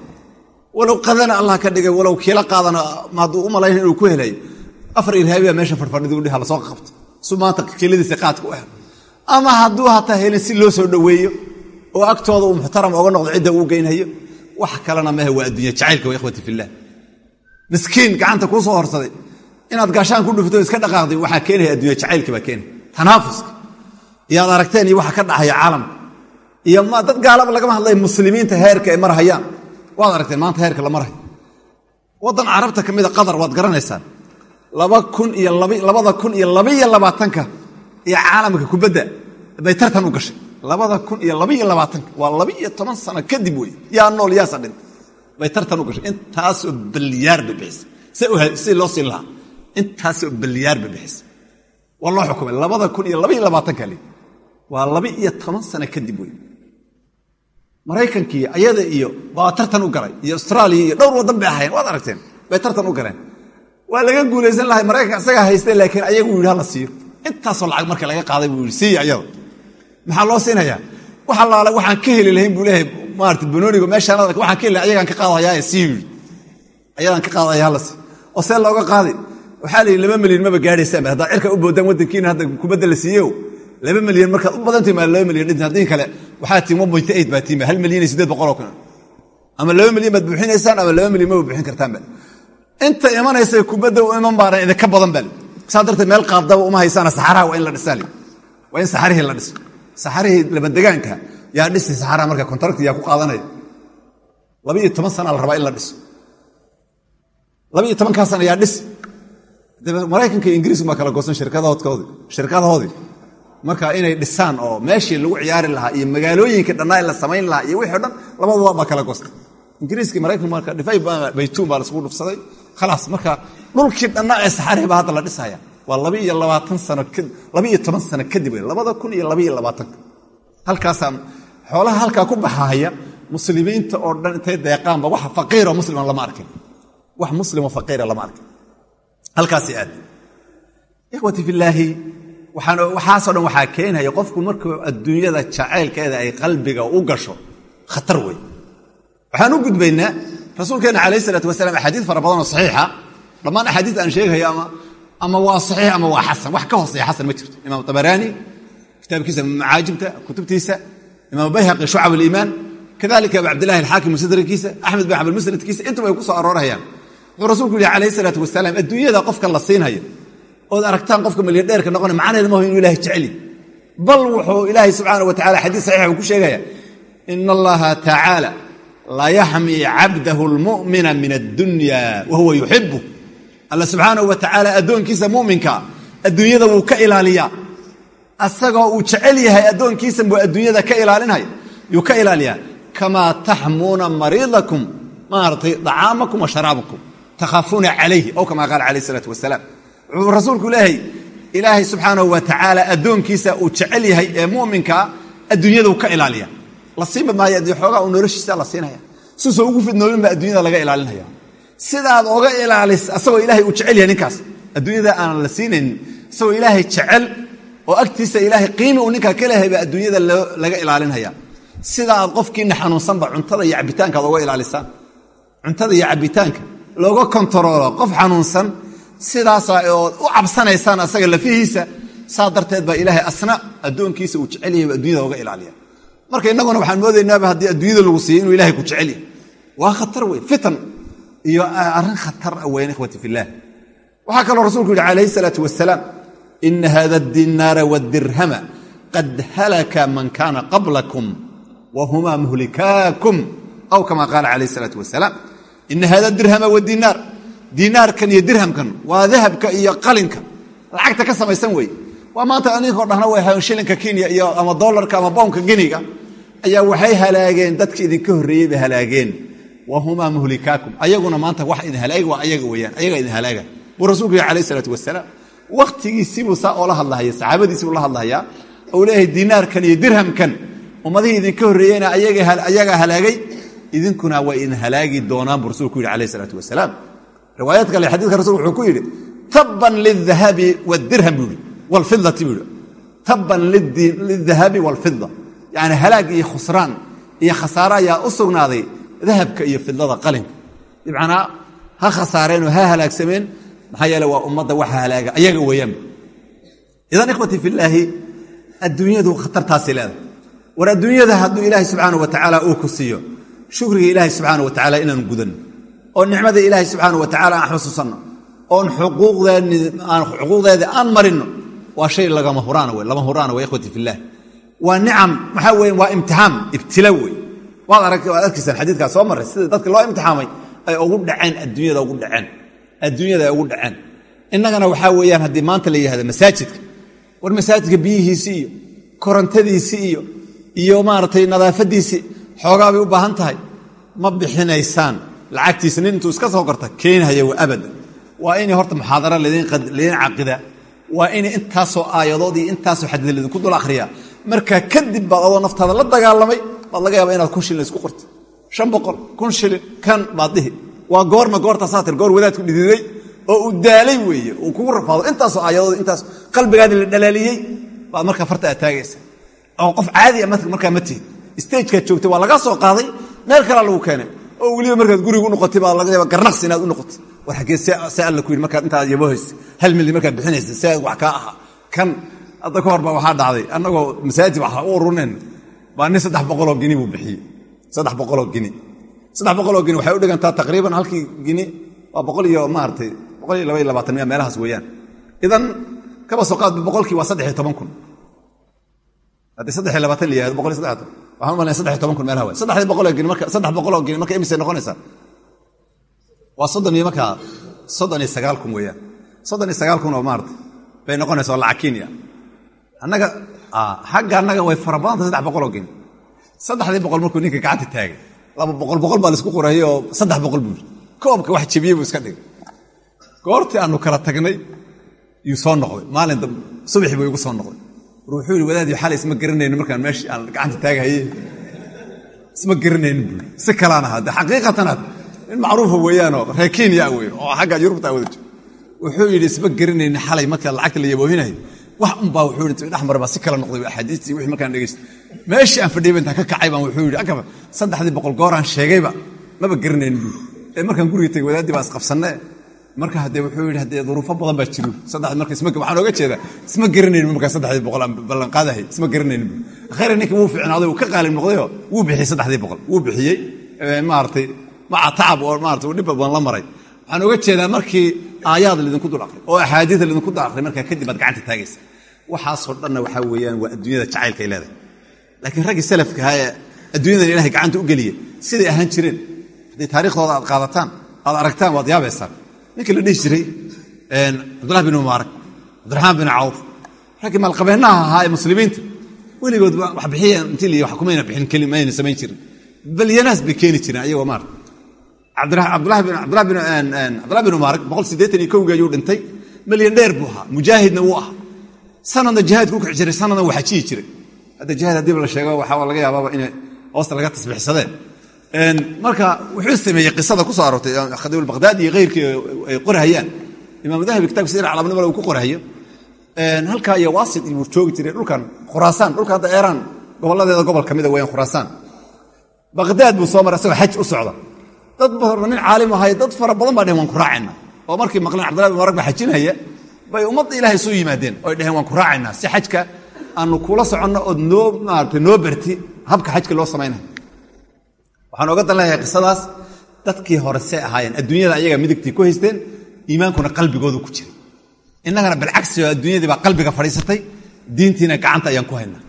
walow qadana allah ka dhigay walow kiila qaadana hadduu u malayna inuu ku helayo afar irhaabiya meesha farfadhiduu dhiha la soo qabto. Su maanta kiiladiisa qaadka u hel ama hadduu hataa helin si loo soo dhoweeyo oo agtooda uu muxtaram oga noqdo cidda uu geynhayo wax kalena mahe waa adduunya jacaylka wa ikhwati filah miskiin gacanta kuu soo horsaday. Inaad gaashaan ku dhufto iska dhaqaaqday waxaa keenaya adduunya jacaylka baa keenaya. Tanaafuska iyoad aragteen iyo waxa ka dhacaya caalamka iyo dad gaalaba lagama hadlay muslimiinta heerka ay marhayaan waad aragteen maanta heerka la marhayo waddan carabta ka mida qatar waad garanaysaan. Labada kun iyo labaiyo labaatanka iyo caalamka kubadda bay tartan u gashay. Labada kun iyo labaiyo labaatanka waa labaiyo toban sano kadib wey yaa nool yaasa dhinta bay tartan u gashay. Intaasoo balyaar bay bixisay. Si loo siin lahaa. Intaasoo balyaar bay bixisay. Waa loo xukumay labada kun iyo labaiyo labaatanka waa laba-iyo toban sano kadib wey maraykankii ayada iyo waa tartan u galay iyo austraaliya iyo dhowr waddan bay ahayn waad aragteen bay tartan u galeen. Waa laga guulaysan lahay maraykanka isagaa haystay laakiin ayagu yidhi hala siiyo intaasoo lacag marka laga qaaday buu yidhi ayada. Maxaa loo siinayaa? Wax allaale waxaan ka heli lahayn buu leeyahay maarata banooniga meeshaan waxaan ka heli ayagaan ka qaadayaa sii yidhi. Ka qaadaya hala sii oo see looga qaadi waxaa la yidhi milyan maba gaadhaysaan haddaa cirka u boodaan waddankiina hadda kubadda la siiyo laba milyan markaad u badantii maa laba milyan haddii kale waxaa one point eight baa tiima hal milyan iyo siddeed boqoloo kun. Ama laba milyan baad buuxinaysaan ama laba milyan maba buuxin kartaanba inta imanaysa kubadda u iman baaran idinka badan bal saa darteed meel qaabdaba uma haysaana saxaraha waa in la dhisaa waa in saxarihii la dhiso. Saxarihii labadegaanka yaa dhisi saxaraha marka kontrakti yaa ku qaadanaya. Labaiyo toban sana la rabaa in la dhiso. Labaiyo tobankaa sana yaa dhisi maraykanka iyo ingiriisku baa kala goosan shirkadahoodkoodii shirkadahoodii marka inay dhisaan oo meeshii lagu ciyaari lahaa iyo magaalooyinkii dhannaa la samayn lahaa iyo wixii dhan labadaba baa kala gosta ingiriiskii maraykanku marka dhifay baytuun baa laisugu dhufsaday. Khalaas marka dhulkii dhannaa ee saxarihi baa hadda la dhisaya. Waa labaiyo labaatan sano labaiyo toban sano kadib wey labada kun iyo labaiyo labaatanka halkaasaa xoolaha halkaa ku baxahaya muslimiinta oo dhan intay deeqaanba wax faqiiroo muslima lama arkin. Wax muslimoo faqiira lama arkin. Halkaasi aad. Ikhwati filaahi waxaasoo dhan waxaa keenaya qofku markuu adduunyada jacaylkeeda ay qalbiga u gasho khatar wey waxaan u gudbaynaa rasuulkeenna calayh isalaatu wasalaam axaadiis fara badanoo saxiixa. Dhammaan axaadiis aan sheegayo ama waa saxiix ama waa xasan. Wax ka hooseeya xasan ma jirto. Imaam tabaraani kitaabkiisa macaajibta kutubtiisa. Imaam bayhaqi shucab aliimaan kadalika abu alxaakim musadrikiisa axmed bin xambal musnadkiisa. Intuba ay ku soo aroorayaan wuxuu rasuulku yihi calayh isalaatu wasalaam adduunyada qofka la siinhayo ood aragtaan qofka milyadheerka noqona macnaheeda maho inuu ilahay jeceli. Bal wuxuu ilaahay subxaana wa tacala xadiis saxiixa uu ku sheegaya ina allaha tacaala la yaxmii cabdahu lmu'mina min addunya wa huwa yuxibu alla subxaanahu wa tacaala addoonkiisa mu'minka adduunyada wuu ka ilaaliyaa. Asagoo uu jecel yahay addoonkiisan buu adduunyada ka ilaalinaya. Yuu ka ilaaliyaa. Kamaa taxmuuna mariidakum maaratay dacaamakum wa sharaabakum takhaafuuna calayhi ow kamaa qaala calayh isalaatu wasalaam rasuulku leeyahay ilaahay subxaanahu wa tacaala addoonkiisa uu jecel yahay ee mu'minkaa adduunyadau ka ilaaliya. La siinba maayo adii xoogaa uu noloshiisa la siinaya susoo ugu fidnoobin baa adduunyada laga ilaalinaya. Sidaad oga ilaalis asagoo ilaahay uu jecel yahay ninkaas adduunyada aanan la siinaynin isagoo ilaahay jecel oo agtiisa ilaahay qiimi uu ninkaa ka leeyahay baa adduunyada laga ilaalinaya. Sida aad qofkiina xanuunsanba cuntada iyo cabitaanka ad oga ilaalisaan. Cuntada iyo cabitaanka looga kontaroolo qof xanuunsan sidaasaa ood u cabsanaysaan asaga lafihiisa saa darteed baa ilaahay asna addoonkiisa uu jecel yahay addunyada oga ilaaliya. Marka innaguna waxaan moodaynaaba haddii adduunyada lagu siiyo inuu ilahay ku jecel yahay. Waa khatar weyn fitan iyo arrin khatar a weyn ikhwati fillaah waxaa kaloo rasuulku yidhi calayhi isalaatu wasalaam ina hada adinaara wadirhama qad halaka man kaana qablakum wa humaa muhlikaakum aw kama qaala calayh isalaatu wasalaam ina hada dirhama wadinaar diinaarkan iyo dirhamkan waa dahabka iyo qalinka. Lacagta ka samaysan weeye waa maanta aninkoo dhahna way shilinka kenya iyo ama dolarka ama bownka geniga ayaa waxay halaageen dadka idinka horreeyey bay halaageen. Wa humaa muhlikaakum ayaguna maanta wax idin halaagi waa ayaga weyaan ayaga idin halaaga. Buu rasulku yihi alayh isalaatu wasalaam wakhtigiisibuu saa oola hadlahaya saxaabadiisibuu la hadlahayaa ou leeyahay diinaarkan iyo dirhamkan. Ummadihii idinka horreeyeyna ayagaa halaagay. Idinkuna waa idin halaagi doonaan buu rasulku yidhi alayh isalaatu wasalaam riwaayad kale xadiiska rasulku wuxuu ku yidhi tabban lildahabi wadirham buu walfidati buu yidhi. Tabban walfida yacni halaag iyo khusraan iyo khasaare ayaa u sugnaaday dahabka iyo fidlada qalinka. Bimacnaa ha khasaareenoo ha halaagsameen maxaa yeele waa ummadda waxa halaaga ayaga weeyaanba idan ikhwatii fillaahi adduunyadu khatartaasay leedahay. War adduunyada hadduu ilaahay subxaanau wa tacaala uu ku siiyo shukriga ilaahay subxaana wa tacala inaanu gudanno oo nicmada ilaahay wa tacala aan xusuusanno oon xuquuqdeeda aan marinno waa shay lagama huraana wey lama huraana wey ikhwati fillaah waa nicam maxaa weeye waa imtixaam ibtila wey waad arkaysaan xadiidkaas soo marray sida dadka loo imtixaamay ay ugu dhaceen adduunyada ugu dhaceen adduunyada ay ugu dhaceen. Innagana waxaa weeyaan haddii maanta la yidhahda masaajidka. War masaajidka biyihiisii iyo korontadiisii iyo iyo maaragtay nadaafadiisii xoogaa u baahan tahay ma bixinaysaan lacagtiisa nin intuu iska soo gorta keenhaya waa abada waa inay horta muxaadara laydin caqida waa inay intaasoo aayadood iyo intaasoo xadiid laydinku dul akhriyaa markaa kadib baad adoo naftaada la dagaalamay baad laga yaaba inaad kun shilin isku qorto shan boqol kun shilin kan baad dhihi. Waa goorma goortaasatir goor wadaadku dhididay oo uu daalay weeye uu kugu rafaado. Intaasoo aayadood intaas qalbigaadii la dhalaaliyey baad markaa farta aad taagaysa oo qof caadi a markaa ma tihid. Stagekaad joogtay waa lagaa soo qaaday meel kalaa lagu keenay oo weliba markaad guriga u noqotay baa laga yaaba garnaqsi inaad u noqotay. War xaggee see alla ku yidhi markaad intaad yabohaysa hal milli markaad bixinaysa see wax kaa aha kan hadda ka hor waxaa dhacday annagoo masaajid wax u urunayn baa nin saddex boqoloo gini buu bixiyey. Saddex boqoloo gini. Saddex boqoloo gini waxay u dhigantaa taqriiban halkii gini waa boqol iyo maaratay boqol iyo laba iyo labaatan meelahaas weeyaan. Idan kaba soo qaadba boqolkii waa saddex iyo toban kun. Haddii saddex iyo labaatan la boqol iyo saddex waxaan u malaya saddex toban kun meelaha waay. Saddex boqoloo gini marka imisay noqonaysaa. Waa soddon iyo markaa soddon iyo sagaal kun weeyaan. Soddon iyo sagaal kun oo maarata bay noqonaysa oo lacag kenya annaga xagga annaga way fara badanta saddex boqoloo geni saddexdii boqol markuu ninka gacanta taagay. Laba boqol boqol baa la isku qoreeyey oo saddex boqol buu koobka wax jebiyey buu iska dhigay. Goortii aanu kala tagnay yuu soo noqday. Maalin dambe subaxii buu igu soo noqday wuxuu yidhi wadaadii xalay isma garanayno markaan meeshii aan gacanta taagahaye isma garanaynin buu si kalaan ahaa. De xaqiiqatan had nin macruufa weeyaanoo reer kenya wey oo xagga yurubta wada jiro. Wuxuu yidhi isma garanaynin xalay marka lacagta la yaboohinayo wax unbaa wuxuu yidhi dhexmar baa si kala noqday axaadiistii wixii markaan dhegaystay meeshii aan fadhiyay intaan ka kacay baan wuxuu yidhi akaba saddexdii boqol gooraan sheegayba maba garanaynin buu ee markaan guriga tegay wadaadii baa isqabsanne marka haddee wuxuu yidhi haddee duruufo badan baa jiro saddex marka isma waxaan oga jeedaa isma garanaynin markaa saddexdii boqol ballanqaadahay isma garanaynin buu. Khayra ninka wuu fiicnaaday uu ka qaalib noqdayoo wuu bixiyey saddexdii boqol wuu bixiyey maaragtay maca tacab oo maarata dhib badan la maray. Waxaan oga jeedaa markii aayaad laydinku dul aqray oo axaadiida laydinku dul aqray markaa kadib aad gacanta taagaysa waxaasoo dhanna waxaa weeyaan waa adduunyada jacaylkay leedahay. Laakiin raggii salafka ahaa ee ilahay gacanta u geliya siday ahaan jireen. Hadday taariikhdooda aad qaadataan aad aragtaan waad yaabaysaan ninkii la dhihi jiray cabdullahi bin mubaarak cabdiraxmaan bin cawf raggii maalqabeennaha ahaa ee muslimiinta. Weligood wax bixiyeen intii liyi wax kumayna keli mayna samayn jirin. Balyanaas bay keeni jireen ayagoo maarata cabdullahi bin mubaarak boqol siddeetan iyo kowgii ayuu dhintay. Milyan dheer buu ahaa mujaahidna wuu ahaa. Sanadna jihaadku u kici jiray sanadna waa xajiyi jiray. Hadda jihaad haddiiba la sheego waxaa laga yaabaaba inay hoosta laga tasbiixsadeen marka wuxuu sameeyey qisada ku soo aroortay khadiib albaqhdaadi iyo keyrkii ay qorahayaan. Imaamu dahabi kitabka sir calaamnimada uu ku qorahayo halkaa iyo waasit buu joogi jiray dhulkan khuraasaan dhulka hadda eeraan goboladeeda gobol ka mida weyan khuraasaan baqhdaad buu soo maray isagoo xaj u socda. Dad badan nin caalim ahay dad fara badan baa dhehen waan ku raacayna. Oo markii maqleen cabdullahi bin marag baa xajinaya bay ummadda ilahay isu yimaadeen oy dheheen waan ku raacaynaa si xajka aanu kula soconno ood noo maarata noo berti habka xajka loo samaynayo waxaan oga dan qisadaas. Dadkii hore see ahaayeen adduunyada ayaga midigtii ku haysteen iimaankuna qalbigoodu ku jiray. Innagana bilcagsi adduunyadii baa qalbiga fadhiisatay diintiina gacanta ayaan ku haynaa.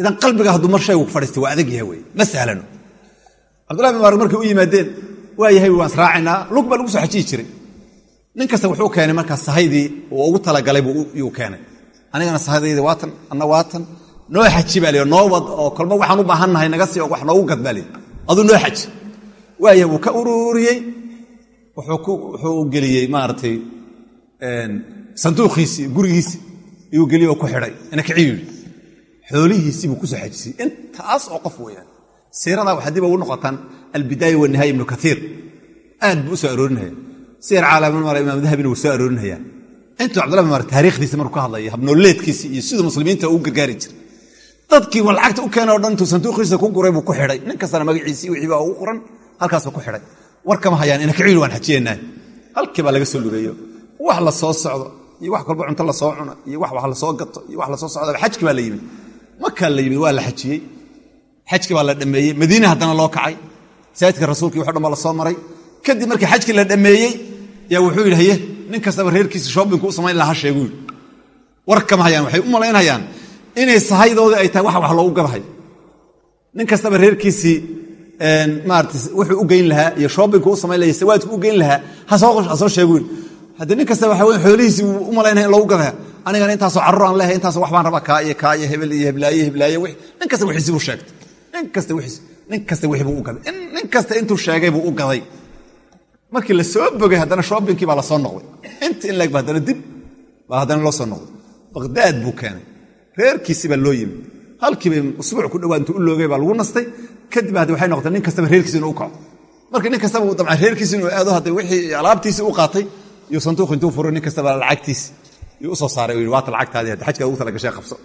Idan qalbiga hadduu mar shaygu fadhiistay waa adag yahay wey ma sahlano cabdullahi bin maarag markay u yimaadeen waa yahay waan israacaynaa lug baa lagu soo xajiyi jiray. Nin kasta wuxuu keenay markaa sahaydii uu ugu talagalay yuu keenay. Anigana sahadaydii waatan anna waatan. Noo xaji baa noo wad oo kolba waxaan u baahannahay naga sii wax noogu gad baa aduu noo xaji waaya wuu ka ururiyey wuxuu geliyey maaragtay sanduuqiisii gurigiisii iyuu geliyey oo ku xidhay. Ina kiciyu yidhi xoolihiisii buu ku soo xajisiyey intaas oo qof weeyaan. Siiradaa waxaa dib ugu noqotaan albidaaya wanihaaya ibnu kaiir aad buu u soo aroorinaya siyar caalamnimara imaam dahabina wuu soo aroorinaya intuu cabdullah bin mar taarikhdiisa markuu ka hadlaya habnooleedkiisi iyo siduu muslimiinta ugu gargaari jiray dadkii wa lacagta u keena o dhan intuu sanduuqiisa ku guray buu ku xidhay. Nin kastana magaciisii wixii baa ugu qoran halkaasuu ku xidhay. War kama hayaan ina kiciil waan xajiyeynaa halkii baa laga soo lugeeyo. Wax la soo socdo iyo wax kolba cunto la soo cuno iyo wax wax la soo gato iyo wax la soo socdaba xajki baa la yimid. Makaa la yimid waa la xajiyey. Xajkii baa la dhammeeyey. Madiine haddana loo kacay. Masaajidka rasuulkii waxo dhan baa la soo maray. Kadib markii xajkii la dhammeeyey yaa wuxuu yidhi haye nin kastaba reerkiisa shoobinku u samayn lahaa sheeguu. Yidhi war kama hayaan waxay u malaynayaan inay sahaydoodii ay tahay wax wax loogu gadahay nin kastaba reerkiisii maarata wuxuu u geyn lahaa iyo shoobinku u samayn lahaa sawaadku u geyn lahaa. Ha soo sheeguu yidhi haddii nin kastaba waxa weye xoolihiisii wuu u malaynaya in loogu gadaya anigana intaasoo carruur aan leehay intaasoo wax baan rabaa kaa iyo kaa iyo hebel iyo heblaaye heblaaye nin kasta wixiisi buu sheegtay. Nin kasta wixiis nin kasta wixii buu u gaday nin kasta intuu sheegay buu u gaday markii la soo bogay haddana shoobinkii baa la soo noqday. Inta in laeg ba dib baa haddana soo noqday. Baqhdaad buu keenay reerkiisi baa loo yimid halkiibay usbuuc ku dhawaa intuu u loogay baa lagu nastay. Kadib haddi waxay noqotay nin kastaba reerkiisi inuu u kaco. Marka nin kastaba uu damca reerkiisi inuu aado hadda wixii alaabtiisii u qaatay iyo sanduuq intuu furo nin kastaba lacagtiisi yuu u soo saaray waata lacagtaadii hadda xajkaad ugu talagashay qabso.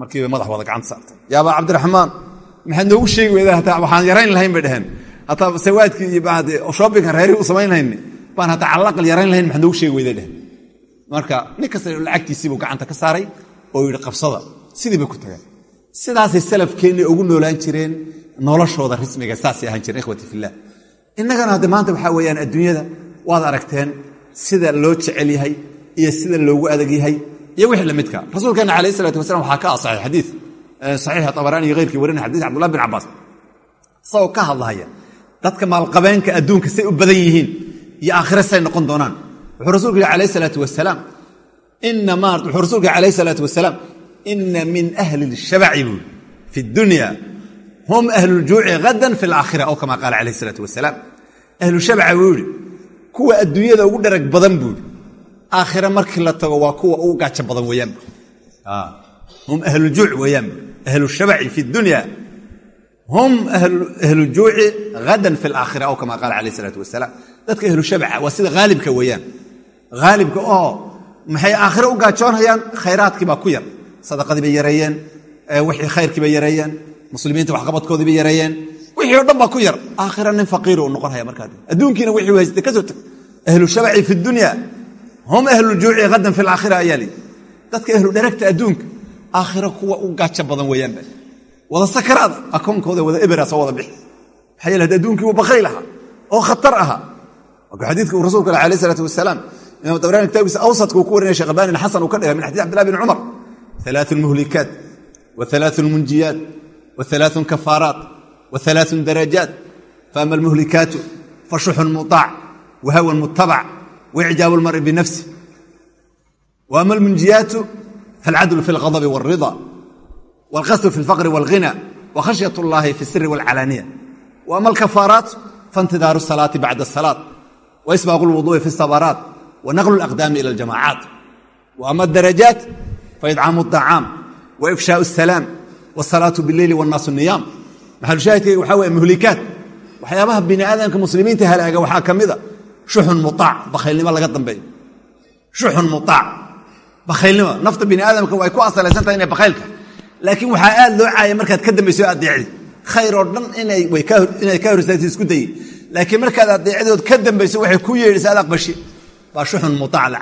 Markiiba madax wada gacanta saartay. Yaaba cabdiraxmaan maxaad noogu sheegi weydaa hataa waxaan yarayn lahayn bay dhaheen. Hataa sawaadkii iyo shoobinka reerihii u samayn lahayni baan hataa calaqal yarayn lahayn maxaad noogu sheegi weyday dheheen marka nin kasta lacagtiisiibuu gacanta ka saaray oo yidhi qabsada. Sidii bay ku tageen. Sidaasay salafkeennii ugu noolaan jireen noloshooda rismiga saasay ahaan jireen ikhwati fillah. Innagana hadde maanta waxaa weeyaan adduunyada waad aragteen sida loo jecel yahay iyo sida loogu adag yahay iyo wixii lamidka rasuulkeenna calayh isalaatu wasalam waxaa ka asaxay xadiid saxiixa tabaraani iyo keyrkii warinaya xadiis cabdullah bin cabbaas. Isagoo ka hadlahaya dadka maalqabeenka adduunka say u badan yihiin iyo aakhire say noqon doonaan. Wuxuu rasuulku yihi alayh salaatu wasalaam wuxuu rasuulku yihi alayh salaatu wasalaam ina min ahli lshabaci buui fi dunya hum ahluljuuci hadan fi alaakhira aw kama qaala calayh isalaatu wasalaam ahlushabaca buu yidhi kuwa adduunyada ugu dharag badan buu yidhi aakhira markii la tago waa kuwa ugu gaajo badan weeyaan hum ahluljuuc weeyaan ahlushabaci fi dunya hum ahlujuuci hadan fi alaakhira aw kama qaala calayh isalaatu wasalaam dadka ahlushabaca waa sida haalibka weeyaan. Haalibka oo maxay aakhiro u gaajoonhayaan khayraadkii baa ku yar. Sadaqadii bay yareeyeen. Wixii khayrkii bay yareeyeen. Muslimiinta waxqabadkoodii bay yareeyeen. Wixii o dhan baa ku yar. Aakhira nin faqiir u noqonhaya markaa. Adduunkiina wixii haystay ka soo tag. Ahlu shabaci fi dunya hum ahluljuuci hadan fi alaakhira ayaa dadka ahlu dharagta adduunka aakhiro kuwa u gaajo badan weeyaanba. Wada sakaraada akoonkooda wada ebera soo wada bixi. Maxaa yeele adduunkii uu bakayl ahaa oo khatar ahaa xadiidka uu rasulka ale alayh isalaatu wasalaam imam dabrani kitaabkiisa awsadka uu ku warinaya shekh albani xasan uu ka dhigay min xadis abdillahi bin cumar alaa muhlikaat wa alaa munjiyaat wa alaa kafaaraat wa alaa darajaat faama almuhlikaatu fashuxun mutaac wa hawan mutabac waicjaabu lmari binafsi wa ama almunjiyaatu falcadlu fi alghadabi walrida walqasdu fi alfaqri walghina wa khashyat allahi fi siri walcalaaniya wa ama alkafaaraat faintidaaru asalaati bacda asalaat wa isbaaqu lwuduui fi sabaraat wa naqlu alaqdaami ila aljamacaat wa ama adarajaat faidcaamu aطacaam wa ifshaau asalaam wasalaatu bileyli wannaasu niyaam maxalushaahidkayga waxaa weye muhlikaat waxyaabaha bini aadamka muslimiinta halaaga waxaa ka mida shuxun muaac bakhaylnimo laga dambeeyo shuxun muaac bakhaylnimo nafta bini aadamka way ku asalaysantahay inay bakhaylka laakiin waxaa aad loo caaya markaad ka dambayso adeecdi khayr oo dhan inay ka hor istaagta isku daye laakiin markaad adeecdood ka dambayso waxay baa shuxun muaac la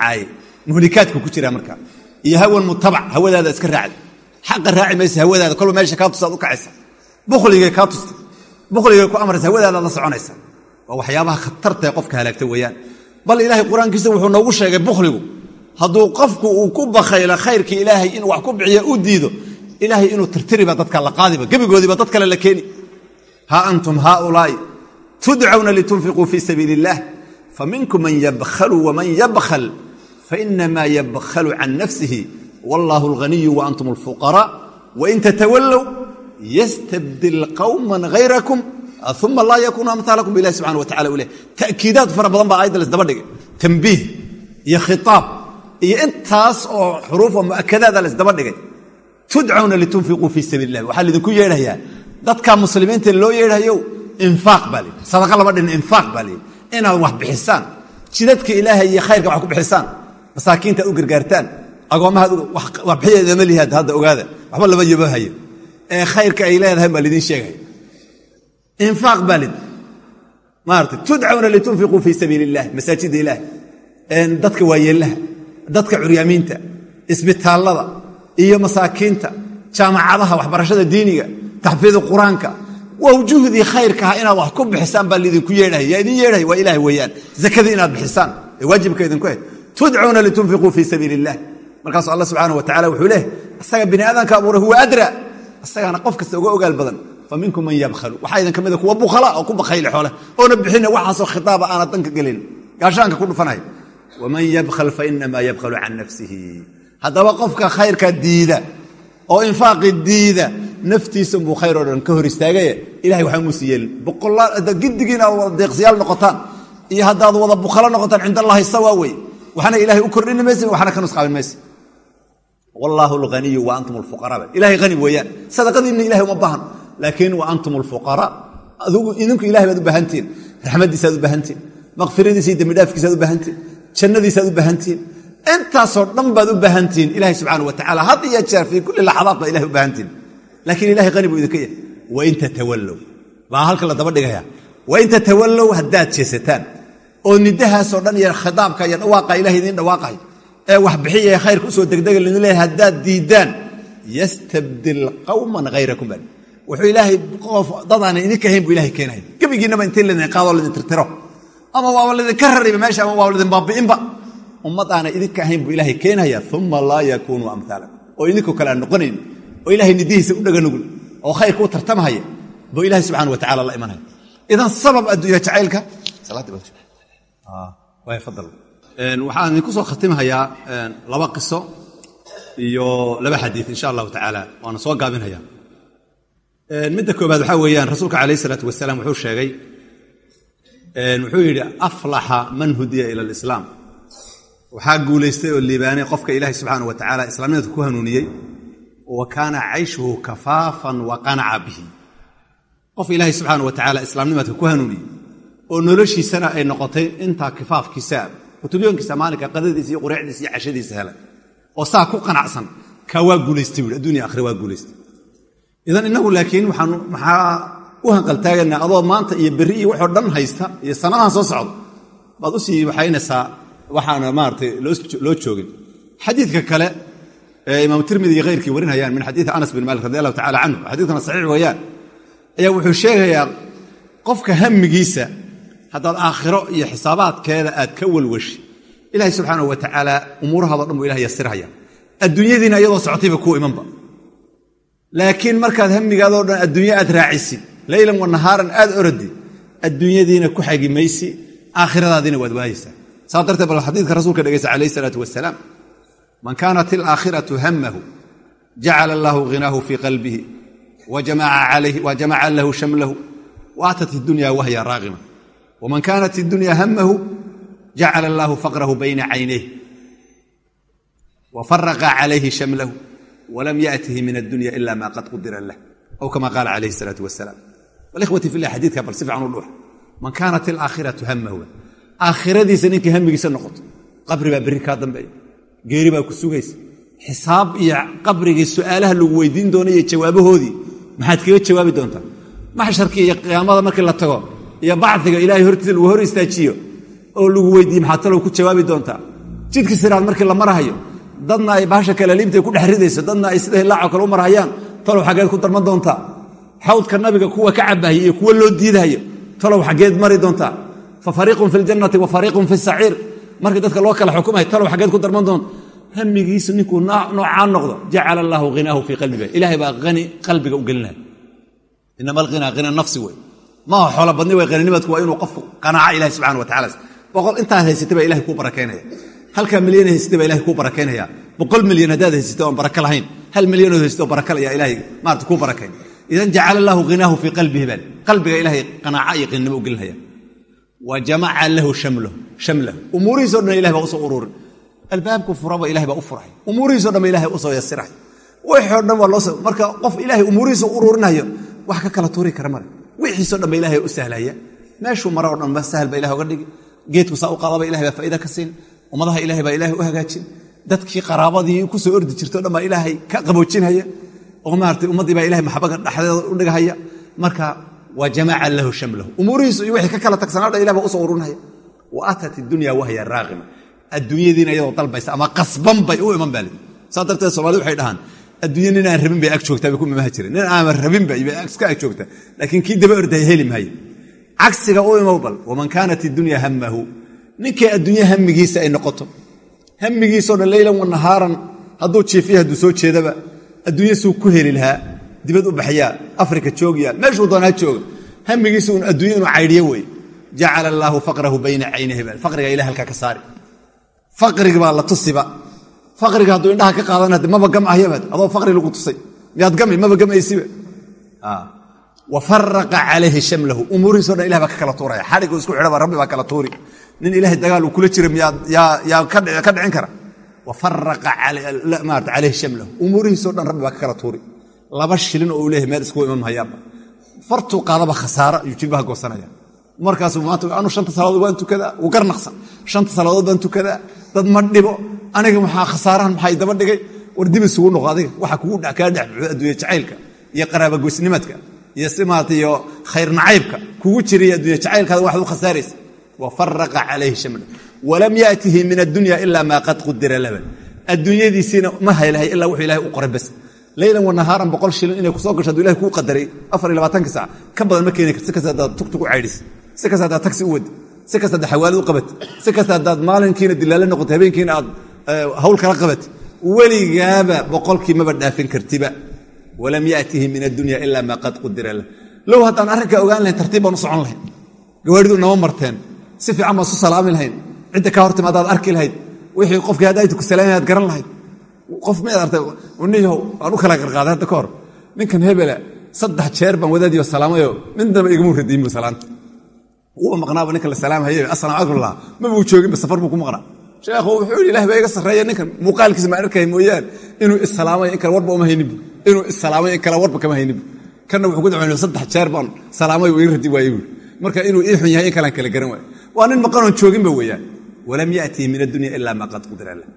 muhlikaadku ku jira marka. Iyo hawan mutabac hawadaada iska raacda xaqa raaci maysa hawadaada kolba meesha kaa tustaad u kacaysa. Bukhligay kaa tusta bukhligay ku amraysa hawadaadaad la soconaysa. Waa waxyaabaha khatartae qofka halaagta weeyaan. Bal ilaahay qur'aankiisa wuxuu noogu sheegay bukhligu hadduu qofku uu ku bakhaylo khayrkii ilaahay inuu wax ku bixiya u diido ilaahay inuu tirtiriba dadka la qaadiba gebigoodiiba dad kale la keeni. Haa antum haaulaa'i tudcawna litunfiquu fii sabiili illaah faminkum man yabkhalu waman yabkhal fainamaa yabkhalu can nafsihi wallaahu alghaniyu wa antum alfuqaraa wain tatawallow yastabdil qawman hayrakum uma laa yakuunu amhaalakum bu ilahi subxana wa tacala leh ta'kiidaad fara badan baa aayadda laisdaba dhigay tambiih iyo khitaab iyo intaas oo xuruufa mu'akadaada laisdaba dhigay tudcawna litunfiquu fii sabiili illahi waxaa laidinku yeedhayaa dadka muslimiinta loo yeedhayo infaaq baa layidhi sadaqa lama dhin infaaq baa layidhi inaad wax bixisaan. Jidadka ilaahay iyo khayrka wax ku bixisaan. Masaakiinta u gargaartaan. Agoommaha wax bixiyeedama lihaad hadda ogaada. Waxba lama yabahayo ee khayrka ay leedahay baa laydin sheegaya infaaq baa lid. Maarata tudcawna litunfiquu fii sabiili illahi masaajida ilaah dadka waayeellaha dadka curyaamiinta isbitaallada iyo masaakiinta jaamacadaha waxbarashada diiniga taxfiidu qur'aanka wawjuhdii khayrkaha inaad wax ku bixisaan baa laydinku yeedhaya yaa idin yeedhaya waa ilaah weeyaan. Zakadii inaad bixisaan. Ee waajibka idinku ahed tudcuuna litunfiquu fii sabiili illah markaasu alla subxaana wa tacala wuxuu leehay asaga bini aadamka abuuray huwa adra. Asagaana qof kasta uga ogaal badan fa minkum man yabkhalu. Waxaa idin ka mida kuwa bukhala oo ku bakhayle xoole oona bixina waxaasoo khitaaba aanad danka gelin. Gaashaanka ku dhufanay waman yabkhal fa inamaa yabkhalu naftiisa unbuu khayr oo dhan ka hor istaagaye. Ilahay waxba muusi yeelin gidigiina aad wada deeqsiyaal noqotaan iyo haddaad wada bukhalo noqotaan cind allahi sawa wey. Waxna ilahay u kordhini maysa waxna ka nusqaamin maysa. Wallaahu alghaniyu wa antum alfuqaraa ilahay hani weeyaan. Sadaqadiinna ilahay uma baahan laakiin wa antum alfuqaraa idinku ilahay baad u baahantihin raxmaddiisaad u baahantihin makfiradiisa iyo dembidhaafkiisaad u baahantihin jannadiisaad u baahantihin intaasoo dhan baad u baahantihin ilahay subxaana wa tacala had iyo jeer fii kulli laxadaat baa ilahay u baahantihin laakiin ilahay hani buu idinka yahay. Wain tatawallow. Baa halka la daba dhigaya. Wain tatawallow haddaad jeesataan. Oo nidahaasoo dhan iyo khitaabka iyo dhawaaqa ilahay idiin dhawaaqahay ee wax bixiya khayrka u soo degdega lidin leeyahay haddaad diiddaan yastabdil qawman hayrakum baa wuxuu ilaahay qof dadaana idinka ahayn buu ilahay keenaya gebigiinaba intii laydin qaadoo laydin tirtiro. Ama waaba laydinka rariba meesha ama waaba laydin baabi'inba. Ummad aana idinka ahayn buu ilaahay keenaya uma laa yakuunuu amhaalakum oo idinkoo kale aan noqonayn oo ilahay nidihiisa u dhaganugul oo khayrka u tartamahaya buu ilahay subxana wa tacala la imanaya. Idan sabab adduunya jacaylka waxaan idinku soo khatimhayaa laba qiso iyo laba xadiid insha allahu tacaala waana soo gaabinaya midda koobaad waxaa weeyaan rasuulka calayh isalaatu wasalaam wuxuu sheegay wuxuu yidhi aflaxa man hudiya ila alislaam. Waxaa guulaystay oo liibaanay qofka ilaahay subxaana wa tacala islaamnimada ku hanuuniyey wa kaana cayshuhu kafaafan wa qanaca bihi. Qof ilaahay subxaana wa tacaala islaamnimadka ku hanuuniyey oo noloshiisana ay noqotay intaa kifaafkiisa qutuliyoonkiisa maalinka qadadiisa iyo qureecdiisa iyo cashadiisa hela oo saa ku qanacsan. Kaa waa guulaystay buui addunya akhre waa guulaystay idan innagu laakiin maxaa u hanqaltaagaynaa adoo maanta iyo berri iyo waxoo dhan haysta iyo sanadahan soo socda baad u sii waxaynaysaa waxaana maaratay loo joogin. Xadiidka kale ee imaamu tirmidi iyo khayrkii warinayaan min xadiidi anas bin maalik radi allahu tacala canhu xadiidkana saxiix weeyaan. Ayaa wuxuu sheegayaa qofka hamigiisa haddaad aakhiro iyo xisaabaadkeeda aad ka walwashi ilaahay subxaanahu wa tacaala umuurahaado dhan buu ilah yasirhaya adduunyadiina iyadoo socotayba kuu imanba. Laakiin markaad hamigaadoo dhan adduunye aad raacisid leylan wa nahaaran aad oradi adduunyadiina ku xagi maysi aakhiradaadiina waad waayeysaa saa darteed bal xadiidka rasuulka dhegeysta calayh isalaatu wasalaam man kaanat ilaakhiratu hamahu jacala allaahu ghinaahu fii qalbihi wa jamaca lahu shamlahu wa atat iddunya wahya raaqima waman kaanat iddunya hamahu jacala allaahu faqrahu bayna caynayh wa faraqa calayhi shamlahu walam yaatihi min addunya ila ma qad qudira lah aw kama qaala calayhi salaatu wasalaam walikhwati filah xadiidka bal si fiican u dhuuxa man kaanat ilaakhiratu hamahu aakhiradiisa ninkii hamigiisa noqoto qabri baa berri kaa dambeeya geeri baa ku sugaysa. Xisaab iyo qabrigii su'aalaha lagu weydiin doona iyo jawaabahoodii maxaad kaga jawaabi doontaa? Maxsharkii iyo qiyaamada markii la tago iyo bacdiga ilaahay hortiisa lagu hor istaajiyo oo lagu weydiiye maxaad talow ku jawaabi doontaa? Jidka siraad markii la marahayo dadna ay bahasha kalaliibtay ku dhex ridayso dadna ay sida hilaaco kale u marhayaan talow xaggeed ku darman doontaa? Xawdka nabiga kuwa ka cabahaya iyo kuwa loo diidahayo talow xaggeed mari doontaa? Fa fariiqun fi ljannati wa fariiqun fi saciir markii dadka loo kala xukumaya talow xaggeed ku darman doonta hamigiisu ninkuu noocaa noqdo. Jacala allaahu hinaahu fii qalbiga. Ilahay baa hani qalbiga u gelinaya inama alhinaa hina nafsi wey maaha xoola badni way haninimadku waa inuu qofku qanaaca ilahi subxana wa tacala boqol intaad haysatay baa ilahay kuu barakaynaya. Halkaa milyan haysatay baa ilahay kuu barakaynaya. Boqol milyan haddaad haysatay oon baraka lahayn. Hal milyanood haysatay oo baraka layaa ilahay maarata kuu barakayn. Idan jacala allaahu hinaahu fii qalbihi baa qalbiga ilahay qanaaca iyo qinnimo u gelinaya. Wa jamaca lahu shamlahu umuurihiiso dhan ilahay baa u soo ururin albaabku furaba ilahay baa u furay umuurihiiso dhanba ilahay u soo yasiray wixoo dhan marka qof ilaahay umuurihiisa ururinayo wax ka kala tuuri kara male wixiisoo dhanba ilahay u sahlaya meeshuu mara o dhanba sahal baa ilahay oga dhigi geedku saa u qaadaba ilahay baa faa'iida ka siin ummadaha ilahay baa ilahay u hagaajin dadkii qaraabadii ku soo ordi jirto dhan baa ilaahay ka qaboojinhaya oo maaratay ummaddii baa ilahay maxabaga dhexdeeda u dhigahaya marka wa jamaca lahu shamlahu umuurihiisu iyo wixii ka kala tagsanaa dhan ilah baa u soo ururinaya wa atat iddunya wahya raaqima adduunyadiina iyadoo dalbaysa ama qasban bay u iman baa lii saa darteed somalida waxay dhahaan adduunya nin aan rabin bay ag joogtaa bay ku mamaha jireen. Nin aanan rabinba bay iska ag joogtaa. Laakiin kii daba ordaya heli maayo cagsiga u imow bal waman kaanat iddunya hamahu ninkii adduunye hamigiisa ay noqoto hamigiisoo dhan leylan wa nahaaran hadduu jiifiya hadduu soo jeedaba adduunye suu ku heli lahaa dibad u baxyaa afrika joogya meeshuu doonaa jooga. Hamigiisa un jacala allaahu faqrahu bayna caynayhi faqriga ilah halkaa ka saari faqrigi baa la tusiba faqriga hadduu indhaha ka qaadan hadde maba gamahyabaad adoo faqri lagu tusay miyaad gami maba gamaysiba wa faraqa calayhi shamlahu umuurihiiso dhan ilah baa ka kala tuuraya xadhiguu isku xidhaba rabbi baa kala tuuri nin ilaahay dagaal uu kula jira yaa ka dhicin kara wa faraqa calayhi shamlahu umuurihiiso dhan rabbi baa ka kala tuuri laba shilin oo uu leeyahay meel iskugu mahayaanba fartuu qaadaba khasaaro ayuu jilbaha goosanaya markaasuu maanta shanta salaadood waan tukadaa wuu garnaqsan shanta salaadood baan tukadaa dad ma dhibo. Aniga maxaa khasaarahan maxaa daba dhigay? War dib isugu noqo adiga. Waxa kugu kaa dhex buxo adduunya jacaylka iyo qaraabagoysnimadka iyo si maarata iyo khayr nacaybka kugu jiriya addunya jacaylkaada waxaad u khasaaraysa. Wa faraqa calayhi shamla walam yaatihi min addunya ilaa maa qad qudira laban. Adduunyadiisiina ma haylahay ilaa wuxuu ilahay u qoray bas leylan wa nahaaran boqol shilin inay ku soo gasho aduu ilahay kuu qadaray afar iyo labaatanka sac ka badan ma keeni karto si kasta haddaad tugtug u caydhis si kasta haddaad tagsi u wadi si kasta haddaad xawaalid u qabat si kasta haddaad maalinkiina dilaale noqoto habeenkiina aad hawl kala qabat weligaaba boqolkii maba dhaafin kartiba. Walam yaatihi min addunya ilaa maa qad qudira lah low haddaan arrinkaa ogaan lahayn tartiib baan u socon lahayn. Gawaaridu nama marteen. Si fiican baan isu salaami lahayn. Cidda kaa hortima adaad arki lahayd. Wixii qofkii haddaaytu ku salaamay aad garan lahayd. Qof maad artay niyahow aan u kala qarqaaday hadda ka hor. Ninkan hebela saddex jeer baan wadaadiyo salaamayo. Midnaba igamu radiinbu salaanta uba maqnaaba ninka la salaamhaye asalamu calaykum lahaa maba uu jooginba safar buu ku maqnaa. Sheekhu wuxuu ilah baa iga sarreeya ninkan. Muuqaalkiisa maan arkaya mooyaane. Inuu isalaamay in kale warba uma hayninbu inuu isalaamay in kale warba kama hayninbu kanna wuxuu ku dacwayna saddex jeer baan salaamay uu ii radi waaye buuri marka inuu ii xun yahay in kalaan kala garan waayo. Waa nin maqanoon jooginba weeyaan. Walam yatii min addunya ilaa maa qad qudira lah.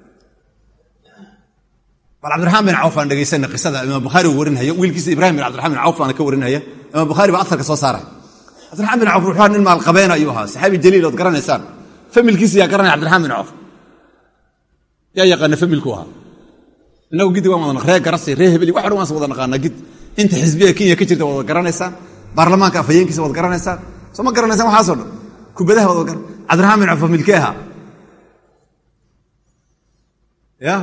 Bal cabdiraxmaan bin cawf aan dhegaysana qisada imaam bukhaari uu warinhayo wiilkiisa ibrahim bin cabdiraxman bin cawf baana ka warinhaya imaam bukhaari baa aarka soo saaray cabdiraxmaan bin cawf wuxuu nin maalqabeena ayuu ahaa. Saxaabi jaliil ood garanaysaan. Familkiisa yaa garanaya cabdiraxmaan bin cawf yaa yaqaana familku ahaa. Inagu gidi waan wada ree garasi ree hebeli wax dhan waan wada naqaanaa gid inta xisbiga kenya ka jirta waad wada garanaysaan. Baarlamaanka afhayeenkiisa waad garanaysaan. Soo ma garanaysaan waxaasoo dhan? Kubadaha waad wada garan cabdiraxmaan bin cawf familkee ahaa. Ya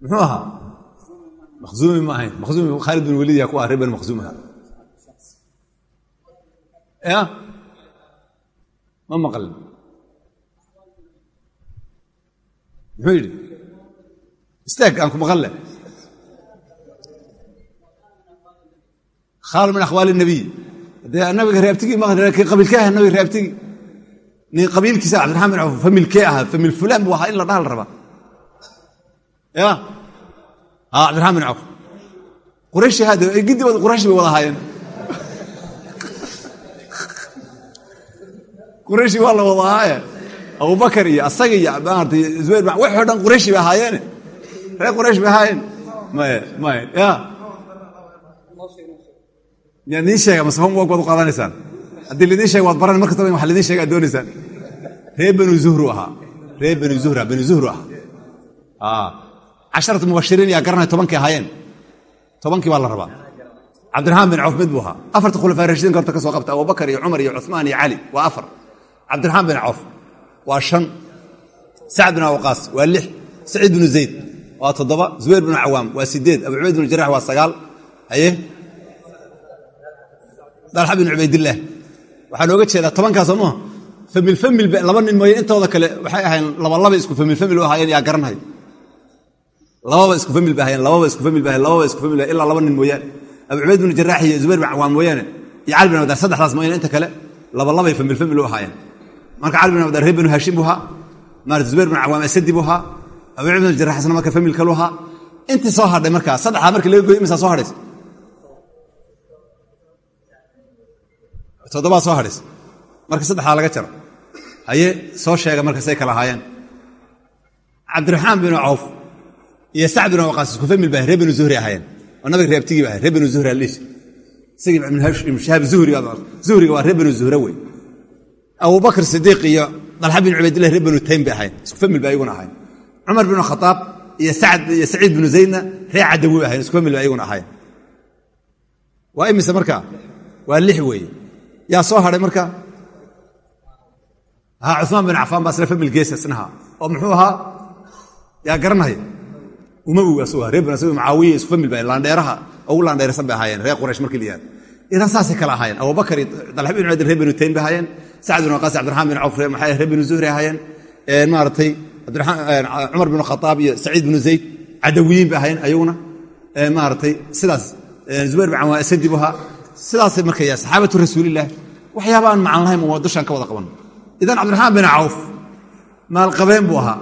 muxuu ahaa? Makhzuumi ma ahayn. Makhzuumi khaalid bin waliid yaa ku ah ahaa ya ma maqlin muxuu yidhi? Istaag aan ku maqan leh. Khaal min akhwaali nabiy. Dee nabiga reabtigii ma laakiin qabiilkee aha nabiga reabtigii nin qabiilkiisa cabdiraxmaan bin cawf familkee ahaa famil fulaan buu ahaa in la dhaha la rabaa. Ya cabdiraxmaan bin cawf qurayshi hade gidibood qurayshi bay wada ahaayeen qurayshi waa la wada ahaaye abubakar iyo asaga iyo maarata zubayr waxoo dhan qurayshi bay ahaayeene reer quraysh bay ahaayeen. Maya maya ya. Yaa idiin sheega masafan waad u qaadanaysaan. Haddii laidiin sheega waad baran mar kastaba wax laidiin sheega ad doonaysaan banu zuhru ahaa. Reer banu zuhra banu zuhru ahaa. Casharatu mubashiriin yaa garanaya tobankii ahaayeen. Tobankii baa la rabaa. Cabdiraxmaan bin cawf mid buu ahaa. Afarta khulafaa rashidiinka horta ka soo qabta abubakar iyo cumar iyo cumaan iyo cali waa cabdiraxmaan bin cawf waa shan sacd bin awqaas waa lix saciid binu zayd waa toddoba zubayr binu cawaam waa sideed abu cubayd binu jarax waa sagaal haye dalxa bin cubaydillaah waxaa looga jeedaa tobankaas soo famil famil laba nin mooye intooda kale waxay ahayn labalaba isku famil famil u ahaayeen yaa garanhay lababa isku famil ba ahayen lababa isku famil ba ahayen lababa isku famil ilaa laba nin mooyaane abu cubayd binu jaraax iyo zubayr bin cawaam mooyaane iyo cali bin abdar saddexdaas mooyaane inta kale labalabay famil famil u ahaayeen marka cali bin abdar reer binu haashim buu maarata zubayr bin cawaam asadi buu ahaa abu cubayd bin jaraax isna marka famil kalu ahaa intii soo hadhay markaa saddexdaa markii laga goy soo hadhaysa toddobaa soo hadhaysa marka saddexdaa laga jaro. Haye soo sheega marka say kala ahaayeen cabdiraxmaan binu cawf iyo sacd bin waqaas isku famil ba banu zuhri ahaayeen oo nabiga reabtigii ba ahay reer banu zuhri aliis isagii ibnu shahaab zuhriga waa zuhre wey abubakr sidiiq iyo dalxa bin cubaydillah reer banu taym bay ahayen isku famil ba ayaguna ahayen cumar binu khataab iyo iyo saciid binu zaydna reer cadawi bay ahayen isku famil ba ayaguna ahayen waa imise marka? Waa lix weeye yaa soo hadhay marka? Cumaan bin cafaan baa isla famil geesa isnaha oo muxuu ahaa? Yaa garanaya umawi asu reer banu asad mucaawiya isku famil ba laandheeraha ugu laandheersan bay ahaayeen. Reer quraysh markii la yihahdo idan saasay kala ahaayeen abubakar dalxa bin cubayd reer banu taym bay ahaayeen sacd bin waqaas cabdiraxmaan bin cawf reer banu zuhri ahaayeen maaragtay cumar bin khataab iyo saciid binu zayd cadawiyiin bay ahaayeen ayaguna maaragtay sidaas zubayr bin cawaan asadi bu ahaa sidaasay markaya saxaabatu rasuulilah waxyaaba aan macan lahayn waa dushaan ka wada qaban idan cabdiraxmaan bin cawf maalqabeen buu ahaa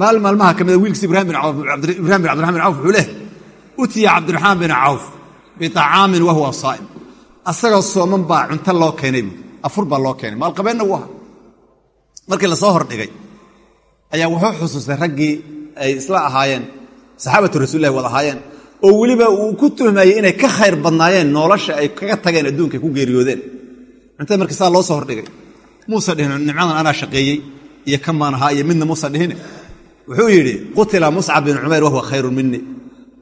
maal maalmaha ka mida wiilkiisa ibrahim bin cabdiraxman bin cawf wuxuu leh utiya cabdiraxmaan bin cawf biطacaamin wahuwa saa'im asagoo sooman baa cunto loo keenay bu afur baa loo keenay. Maalqabeenna wuu ahaa markii la soo hordhigay ayaa wuxuu xusuustay raggii ay isla ahaayeen saxaabatu rasuulilahi wada ahaayeen oo weliba uu ku tuhmayey inay ka khayr badnaayeen nolosha ay kaga tageen adduunka ku geeriyoodeen. Cuntada markii saa loo soo hordhigay muusa dhihin nimcadan anaa shaqeeyey iyo kamaan ahaa iyo midna muusa dhihine. Wuxuu yidhi qutila muscab bin cumayr wahuwa khayrun mini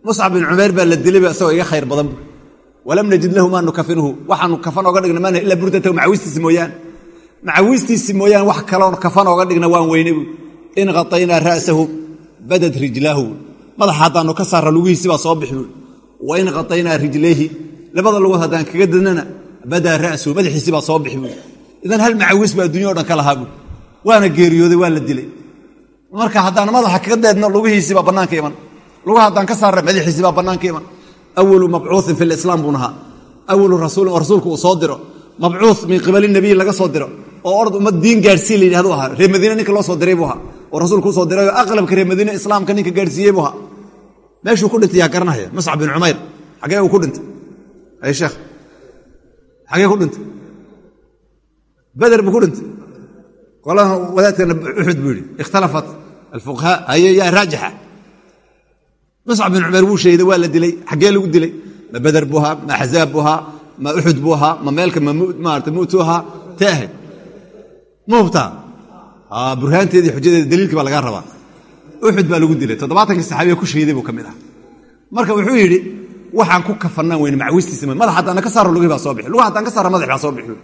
muscab bin cumayr baa la dilayba isagoo iga khayr badan bu walam najid lahu maa nukafinuhu. Waxaanu kafan ooga dhigna maana ilaa burdatahu macawistiisi mooyaane macawistiisi mooyaane wax kaloo kafan ooga dhigna waan weyne in qataynaa ra'sahu badad rijlaahu. Madaxa haddaannu ka saarra lugihiisi baa soo bixi buui wa in qataynaa rijlayhi labada lugood haddaan kaga dadnana badaa ra'suhu madaxiisi baa soo bixi buui idan hal macawis baa addunya o dhan marka haddaan madaxa kaga deedno lugihiisiibaa bannaanka iman. Lugaha haddaan ka saarra madaxiisiibaa bannaanka iman awalu mabcuuin fi lislaam buu nahaa awalu rasuulin oo rasuulku uu soo diro. mabcuuh min qibali nabiyi laga soo diro. oo ord ummad diin gaadhsiin la yidhahdu ahaa reer madiine ninka loo soo diray buu ahaa oo rasuulku u soo dirayoo aqlabka reer madiine islaamka ninka gaadhsiiyey buu ahaa meeshuu ku dhintay yaa garanaya muscab bin cumayr xagee uu ku dhintay ay sheekh xagee ku buu ku dhintay qoladan wadaadkana uxud muscab bin cumayr wuu sheegday waa la dilay xaggee lagu dilay? Ma beder buu ahaa ma axzaab buu ahaa ma uxud buu ahaa ma meelka maarata mu'tu ahaa. Tee ahayd ma hubtaa burhaanteedii xujadeeda daliilkii baa lagaa rabaa. Uxud baa lagu dilay. Toddobaatankii saxaabiya ku shahiday buu ka mid ah. Marka wuxuu yidhi waxaan ku kafannaan weyne macwistiisa madax haddaana ka saaro lugihii baa soo bixi. Lugaha haddaan ka saara madax baa soo bixi.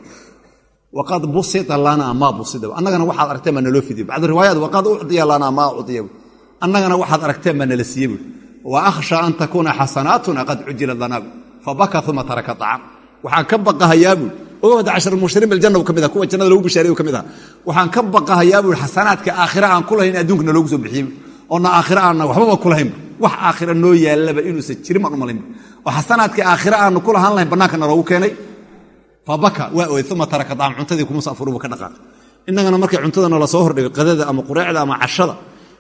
Waqad busita lana maa busida. Annagana waxaad aragteen baa naloo fidiye bacd riwaayaat wa akhsha an takuuna xasanaatuna qad cujilat lana fabaka uma taraka acaam waxaan ka baqahayaa buui ogawada cashar mushriin biljanna ka mid kuwa jannada lagu bishaaray ka waxaan ka baqahayaa buui xasanaadka aakhira aan ku lahayn adduunka naloogu soo bixiyey oona aakhira aanna waxbaba ku lahaynba wax aakhira noo yaallaba inuusan jirin baan u malaynba oo xasanaadka aakhira aanu ku lahayn bannaanka naloogu keenay fabaka waa ooy uma taraka acaam cuntadii kuma saafuruba ka dhaqaaqay innagana markay cuntada noola soo hordhigay qadada ama qureecda ama cashada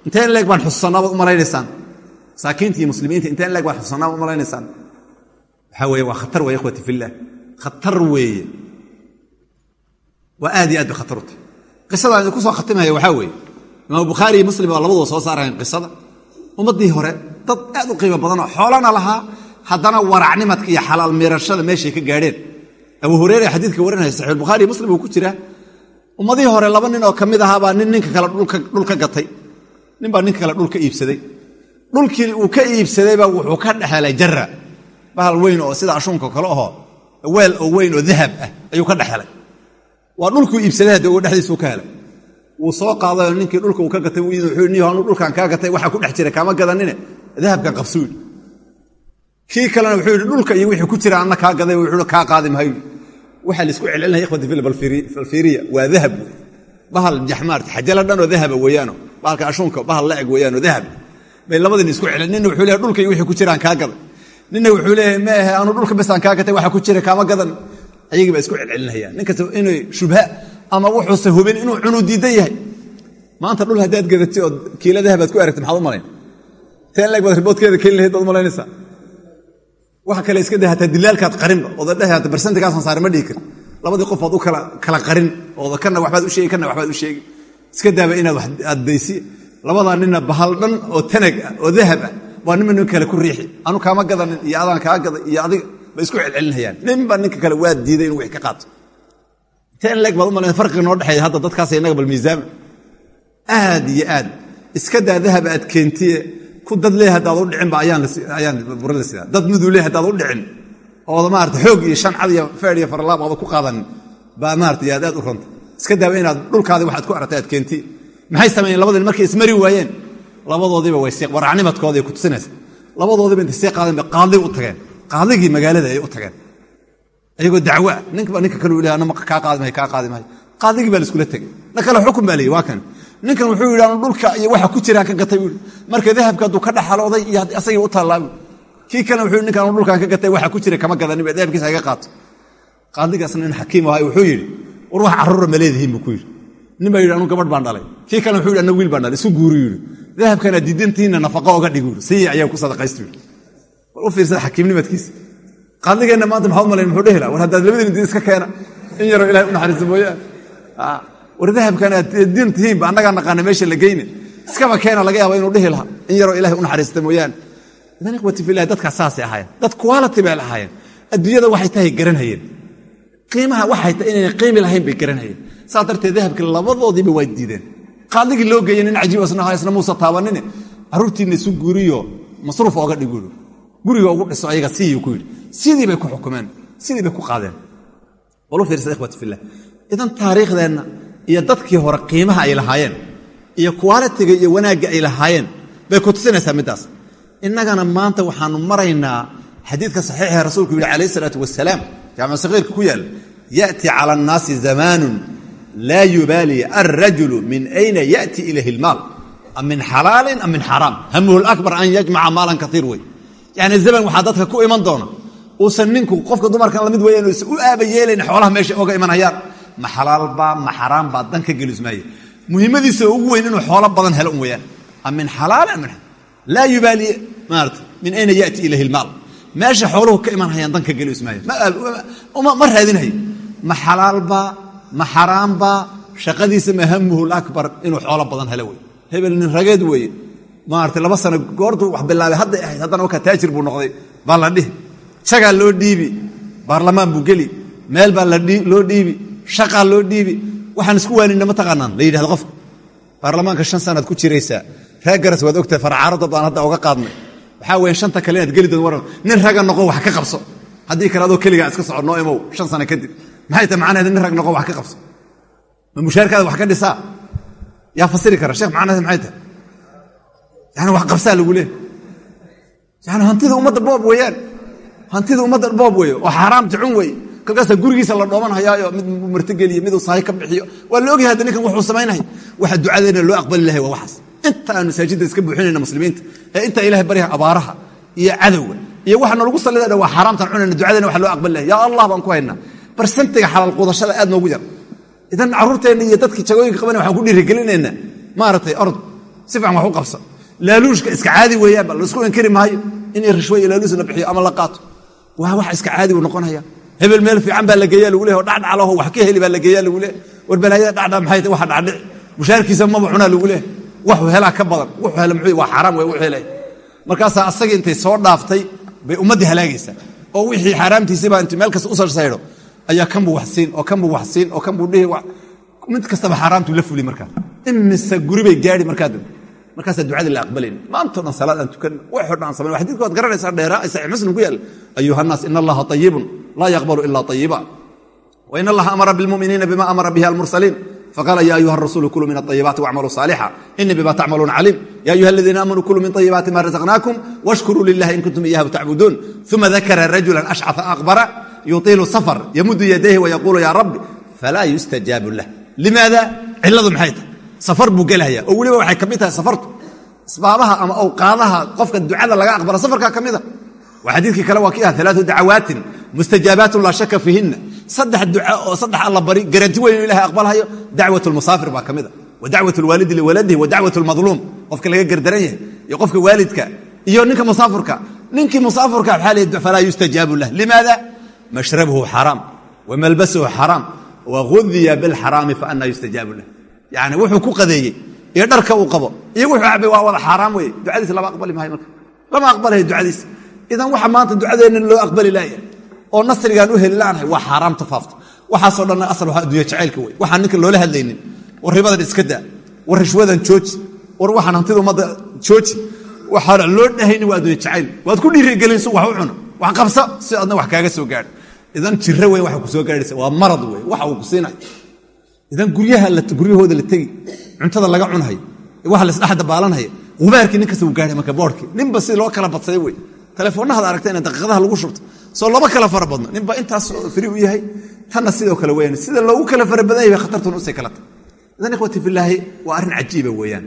inteen leeg baan xususannaabad u masaakiinta muslimiinta inteen leeg baan xususannaabad u malaynaysaan waxaa weeye waa khatar weye ikhwati fillah khatar weeye waa aad iyo aad bay khatar u tahay qisadaan idinku soo khatimaya waxaa weeye imaam bukhaari iyo muslim baa labaduba soo saarayan qisada ummaddii hore dad aad u qiimo badanoo xoolana lahaa haddana waracnimadka iyo xalaal miirashada meeshay ka gaadheen abu hureyre xadiidka warinaya saxiixulbukhaari iyo muslim uu ku jiraa ummadihii hore laba nin oo ka mid ahaabaa nin ninka kale dhulka gatay ninbaa ninka kale dhul ka iibsaday dhulkii uu ka iibsadayba wuxuu ka dhexelay jara bahal weyn oo sida ashuunka kale ahoo weel oo weyn oo dahab ah ayuu ka dhexelay waa dhulkuu iibsaday hadde uu dhexdiisuu ka helay. Wuu soo qaadayoo ninkii dhulka uu ka gatay anuu dhulkan kaa gatay waxaa ku dhex jira kaama gadanine. Dahabkan qabsu yidhi kii kalena wuxuu yidhi dhulka iyo wixii ku jira anna kaa gaday wuxuu kaa qaadi maayo waxaa la isku celcelinaya ikhwati fil balfiiriya waa dahab. Wey bahal jaxmaarta xajala dhan oo dahaba weeyaano. Bahalka ashuunka bahal la'eg weeyaanoo dahab bay labadiina isku celin nina wuxuu leeyahay dhulka iyo wixii ku jiraan kaa gaday nina wuxuu leeyahay ma ahe anu dhulka besaan kaa gatay waxa ku jira kaama gadan. Ayagii baa isku celcelinayaan ninkasta inay shubha ama wuxuuse hubin inuu cunuu diidan yahay. Maanta dhul haddaad gadatay oo kiila dahabaad ku aragtay maxaad u malayn? Teen leeg baad riboodkeeda keeni lahayd baad malaynaysaa? Waxa kale iska day hataa dilaalkaad qarinba ooda dheh hata barsantigaasan saare ma dhihi kar labadii qof baad u kala qarin ooda kana waxbaad u sheegi kana waxbaad u sheegi. Iska daaba inaad aad daysi labadaa nina bahal dhan oo tanag ah oo dahab ah waa nima nin kale ku riixi. Anu kaama gadanin iyo adaan kaa gaday iyo adiga bay isku celcelinayaan. Ninba ninka kale waa diiday inuu wix ka qaato. Teen leeg baad u malayn farqiga noo dhexeeya hadda dadkaas innaga bal miisaama aad iyo aad iska daa dahab aad keentiye. Ku dad lee haddaad u dhicinba ayaan bura la sidaa dad muduu lee haddaad u dhicin ooda maarata xoog iyo shancad iyo feer iyo farlaab ooda ku qaadanin. Baa maarata yaad aad u ranta. Iska daaba inaad dhulkaadi waxaad ku aragtay aad keentiye maxay sameeyeen? Labadin markay ismari waayeen labadoodiiba way sii waracnimadkooda ay ku tusinaysa. Labadoodiiba intay sii qaadeen bay qaadlig u tageen. Qaadligii magaalada ay u tageen. Ayagoo dacwo ah ninba ninka kale u lehay anna kaa qaadi mahay kaa qaadi mahay. Qaadligii baa la iskula tegey. Na kale xukun baa leeyi waa kan. Ninkan wuxuu yidhi dhulka iyo waxa ku jiraan ka gatay buui marka dahabka hadduu ka dhexalooday iyo asagii u taallaa buui kii kalena wuxuu ninkan anu dhulkan ka gatay waxa ku jira kama gadanin ba dahabkiisa haga qaato. Qaadligaasna nin xakiim ahay wuxuu yidhi war wax carruura ma leedihiin buu ku yidhi nin baa yidhi anu gabadh baan dhalay kii kalena wuxuu yidhi anna wiil baan dhalay isu guuru yidhi dahabkana diidantiinna nafaqo oga dhig yidhi siyi ayaa ku sadaqaystu yidhi war u fiirsada xakiimnimadkiisa qaadligeenna maanta maxaa u malayn muxuu dhehi laha war haddaad labadiin diin iska keena in yaroo ilahay u naxariiso mooyaane. War dahabkan aad diin annagaa naqaana meesha la geyne. Iskaba keena laga yaaba inuu lahaa in yaroo ilahay u naxariista mooyaane. Idan ikhwati filahi dadkaas saasay ahaayeen. Dad quality bay lahaayeen adduunyada waxay tahay garanhayeen. Qiimaha waxay tahay inayna qiimi lahayn bay garanhayeen saa darteed dahabka labadoodiiba waa diideen. Qaadligii loo geeyey nin cajiib isna isna muusa taabanine. Carruurtiinna isu guuriyo masruuf ooga dhiguuri guriga ugu dhiso ayaga siiyuu ku yidhi. Sidii bay ku xukumeen sidii bay ku qaadeen. Walu fiirsada ikhwati filah idan taariikhdeenna iyo dadkii hore qiimaha ay lahaayeen iyo qualitiga iyo wanaagga ay lahaayeen bay ku tusinaysaa middaas. Innagana maanta waxaannu maraynaa xadiidka saxiixee rasuulku yidhi calayh isalaatu wasalaam. Jaamic sakiirka ku yaalla ya'ti cala annaasi zamaanun laa yubaali alrajulu min ayna ya'ti ilayhi ilmaal am min xalaalin am min xaraam hamuhu lakbar an yajmaca maalan kaiir wey yani zaman waxaa dadka ku iman doona uusan ninku qofka dumarkan la mid usan u aaba yeelayn xoolaha meesha oga imanayaan ma xalaalbaa ma xaraambaa dan ka muhimmadiisa ugu weyn inuu xoolo badan helo un weyaan am min xalaali am min laa yubaali maarata min ayna yati ilayhi lmaal meesha xooluhu ka imanhayaan dan ka gelismaayo ma raadinhayo ma xalaalbaa ma xaraambaa shaqadiisa ma hamuhu lakbar inuu xoolo badan helo wey hebel nin rageed weeye maarata laba sano goortuu wax bilaabay hadday ahayd haddana wakaa taajir buu noqday. Baa la dhihi. Jagaa loo dhiibi. Baarlamaan buu geli. Meel baa loo dhiibi. Shaqaa loo dhiibi. Waxaan isku waaninna ma taqaanaan la yidhahdo qofka baarlamaanka shan sanaad ku jiraysaa. Reer garas waad ogtahay farcaarada baan hadda oga qaadnay. Waxaa weya shanta kale inaad geli doon war nin raga noqo wax ka qabso. Haddii kale adoo keligaa iska soco noo imow shan sano kadib maxay tahay macnaheeda nin rag noqo wax ka qabso? Ma mushaarkaada wax ka dhisaa? Yaa fasiri kara sheekh macnaheeda maxay tahay? Yani wax qabsaa lagu leehay yani hantida ummadda boob weeyaan. Hantida ummadda boob weeye oo xaaraam jacun weeye. Kalkaasaa gurigiisa la dhoomanhayaayo mid martigeliyo miduu sahay ka bixiyo. Waa la ogyahay hadda ninkan wuxuu samaynaya waxa ducadeena loo aqbali lahay waa waxaas. Inta aan masaajidda iska buuxinayna muslimiinta ee intaa ilahay baryaha abaaraha iyo cadowga iyo waxa nalagu sallida dhan waa xaaraamtaan cunayna ducadeena waxa loo aqbali lahay yaa allah baan ku haynaa barsentiga xalaal quudashada aad noogu yar. Idan carruurteenna iyo dadkii jagooyinka qabanaya waxaan ku dhiirigelinaynaa. Maaragtay orod. Si fiican wax u qabsa laaluushka iska caadi weeyaanba la isku inkari maayo in rishwe iyo laaluus la bixiyo ama la qaato. Waa wax iska caadi uu noqonaya. Hebel meel fiican baa la geeya lagu leehy oo dhacdhaclaho wax ka heli baa la geeya lagu leehy war balaayada dhacdha maxay waxa dhacdhici mushaarkiisa maba cunaa lagu leehay waxuu helaa ka badan. Wuxuu hela muxuu waa xaaraam wey wuxuu helay. Markaasaa asagii intay soo dhaaftay bay ummaddii halaagaysaa. Oo wixii xaaraamtiisibaa intuu meel kasta u sarsaydho ayaa kanbuu wax siin oo kanbuu wax siin oo kanbuu dhihi mid kastaba xaaraamtuu la fuli markaa. Imise guri bay gaadhi markaa dambe markaasaa ducadii la aqbalayn maantao dhan salaad aan tukan waxoo dhan samayn waad garanaysaa dheeraa ay muslim ku yaal. Ayuha nnaas in allaha ayibun laa yaqbalu ila ayiba wa in allaha amara bilmuminiina bima amara bihi almursaliin faqaala ya ayuha arasulu kuluu min aayibaati wacmaluu saalixa inii bima tacmaluuna caliim ya ayuha aladiina aamanuu kuluu min ayibaati ma razaqnaakum washkuruu lilahi in kuntum iyahu tacbuduun uma dakara rajulan aqbara yutiilu safar yamudu yadayhi wayaquulu ya rabbi falaa yustajaabu lah limaada ciladu maxay tahay safar buu gelaya oo weliba waxay ka mid tahay safartu asbaabaha ama awqaadaha qofka ducada laga aqbala safarkaa ka mida waa xadiidkii kale waa kii ah alaau dacawaatin mustajaabaatun laa shaka fiihinna saddex duca oo saddex alla bari garanti weyn ilahay aqbalhayo dacwat lmusaafir baa ka mida wa dacwat lwaalidi liwaladihi wa dacwat lmadluum qofka laga gardaran yahay iyo qofka waalidka iyo ninka musaafirka ninkii musaafirka waxaa l falaa yustajaabu lah limaada mashrabuhu xaraam wa malbasuhu xaraam wa gudiya bilxaraami faanaa yustajaabu lah yani wuxuu ku qadeeyey iyo dharka uu qabo iyo wuxuu cabay waa wada xaaraam weye ducadiis lama aqbali maayo marka lama aqbalayo ducadiis idan waxa maanta ducadeenna loo aqbali laaya oo nasrigaan u heli laanahay waa xaaraamta faafta waxaasoo dhanna asal waa addunya jacaylka wey waxaan ninka loola hadlaynin war ribadan iska daa war rishwadan jooji war waxaan hantida ummadda jooji waxaan loo wax qabsa si adna wax kaaga soo gaadho idan jiro wey waxa ku soo gaadhaysa waa marad wey waxa uu ku siinay. Idan guryahooda la tegi cuntada laga cunhayo waa lasdhex dabaalanhaya ubaarkii nin kasta uu gaadhay marka boorkii ninba si loo kala badsaday wey telefoonnahaad aragta ina daqiiqadaha lagu shubto. Soo laba kala fara badno ninba intaas fri u yahay tanna sidoo kale weyaan sida loogu kala fara badan yahay khatartuna usay kala tahay idan ikhwati filaahi waa arrin cajiiba weeyaan.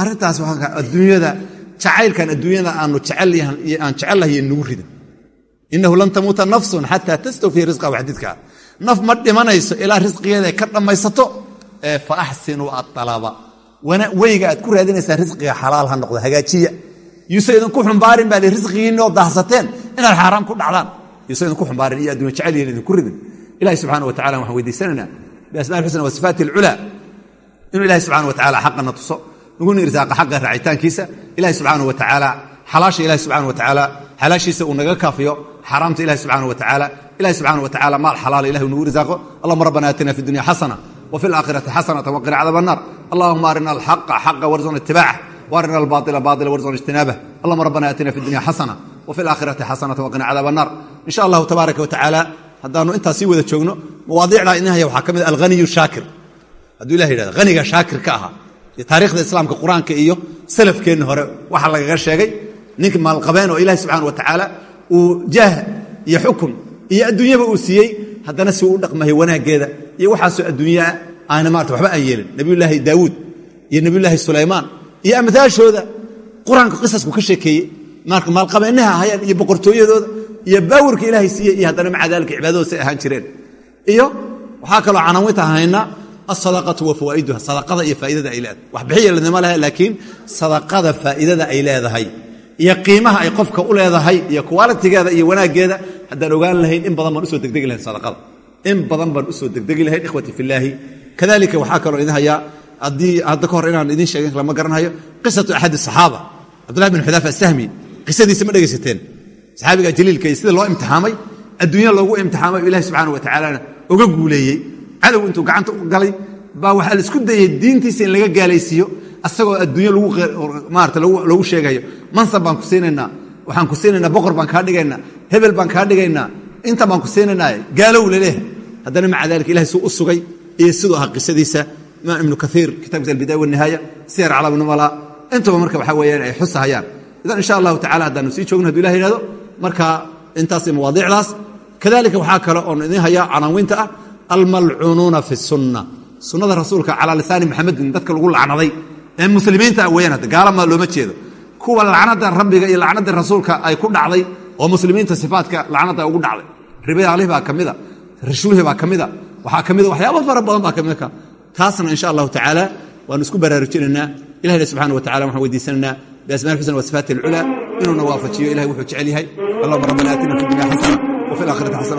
Arrintaas adduunyada jacaylkan adduunyada aanu aan jecellahay nagu rida inahu lan tamuuta nafsun xataa tastawfii risqa xadiidkaa naf ma dhimanayso ilaa risqigeeda ka dhammaysato ee fa axsinuu aalaba weyga aad ku raadinaysaan risqiga xalaal ha noqdo hagaajiya yuusa idinku xumbaarin baa risqigiinoo daahsateen inaad xaaraam ku dhacdaan yuusa idinku xumbaarin iyo addunya jeceliyan idinku ridin ilahi subxana wa tacala waxaan weydiisanaynaa biasmaa lxusna wa sifaati inuu ilahi subxana wa tacala xaqana tuso naguna irsaaqa xaqa raacitaankiisa ilahi subxaana wa tacaala xalaasha ilahi subxana wa tacaala xalaashiisa uu naga kaafiyo xaaraamta ilahi subxana watacaala ilahi subxana watacaala maal xalaala ilahi nugu risaaqo. Allahuma rabbana aatina fi dunya xasana wafi alaakhirati xasanata waqina cadaba annaar allahuma arina alxaqa xaqa warzona itibaaca warina albaaila baaila warzona ijtinaabah allahuma rabbana aatina fi dunya xasana wafi alaakhirati xasanata waqina cadaba annaar in sha allahu tabaaraka watacaala haddaanu intaa sii wada joogno mawaadiicdaa idinhaya waxaa ka mid ah alghaniyu shaakir. Hadduu ilah yidhahda haniga shaakir ka ahaa taarikhda islaamka qur'aanka iyo salafkeenna hore waxaa lagaga sheegay ninka maalqabeen oo ilahi subxana wa tacaala uu jaah iyo xukun iyo adduunyaba uu siiyey haddana si uu u dhaqmahay wanaaggeeda iyo waxaasoo adduunyaa aana maarata waxba aan yeelin. Nebiyulaahi daawuud iyo nebiyulaahi sulaymaan iyo amdaashooda qur'aanka qisasku ka sheekeeye marka maalqabeennaha ahayeen iyo boqortooyadooda iyo baawirka ilaahay siiye iyo haddana maca daalika cibaadadooda say ahaan jireen. Iyo waxaa kaloo canaawinta haynaa asadaqatu wa fawaa'iduha sadaqada iyo faa'iidada ay leedahay. Wax bixiya ladnima lehe laakiin sadaqada faa'iidada ay leedahay iyo qiimaha ay qofka u leedahay iyo qualitigeeda iyo wanaaggeeda haddaan ogaan lahayn in badan baan u soo degdegi lahayn sadaqada. In badan baan u soo degdegi lahayn ikhwati filaahi kadalika waxaa kaloo idin hayaa haddii hadda ka hor inaan idiin sheegin lama garanhayo qisatu axad asaxaaba cabdullahi bin xudaafa asahmi qisadiisa ma dhegaysateen. Saxaabiga jaliilka iyo sida loo imtixaamay adduunya loogu imtixaamay ilahi subxaana wa tacaalana uga guuleeyey. Cadow intuu gacanta u galay baa waxaa la isku dayey diintiisa in laga gaalaysiiyo asagoo adduunyo maarata loogu sheegayo mansab baan ku siinaynaa waxaan ku siinaynaa boqor baan kaa dhigaynaa hebel baan kaa dhigaynaa inta baan ku siinaynaa gaalow laleehay haddana maca dalika ilahay suu u sugay iyo siduu ahaa qisadiisa imaam ibnu kaiir kitabkiisa albidaaya wanihaaya siyar aclaam numala intuba marka waxaa weeyaan ay xusahayaan. Idan insha allahu tacala haddaanu sii joogno hadu ilah yihahdo marka intaas mawaadiicdaas. Kadalika waxaa kale oon idin hayaa canaawinta ah almalcuunuuna fi sunna sunnada rasuulka calaa lisaani maxamedin dadka lagu lacnaday muslimiinta ah weyaan gaalama looma jeedo. Kuwa lacnada rabbiga iyo lacnada rasuulka ay ku dhacday oo muslimiinta sifaatka lacnada ugu dhacday. Ribaalih baa ka mida rashuuhi baa ka mida waxaa ka mida waxyaaba fara badan baa kamidka taasna insha allahu tacaala waanu isku baraarujinaynaa. Ilahina subxana wa tacala waxaan weydiisanaynaa biasmaai xusna wa sifaati alculaa inuuna waafajiyo ilahay wuxuu jecel yahay. Allahuma rabbana aatina fi dunya xasana wa fi alaakhirati xasana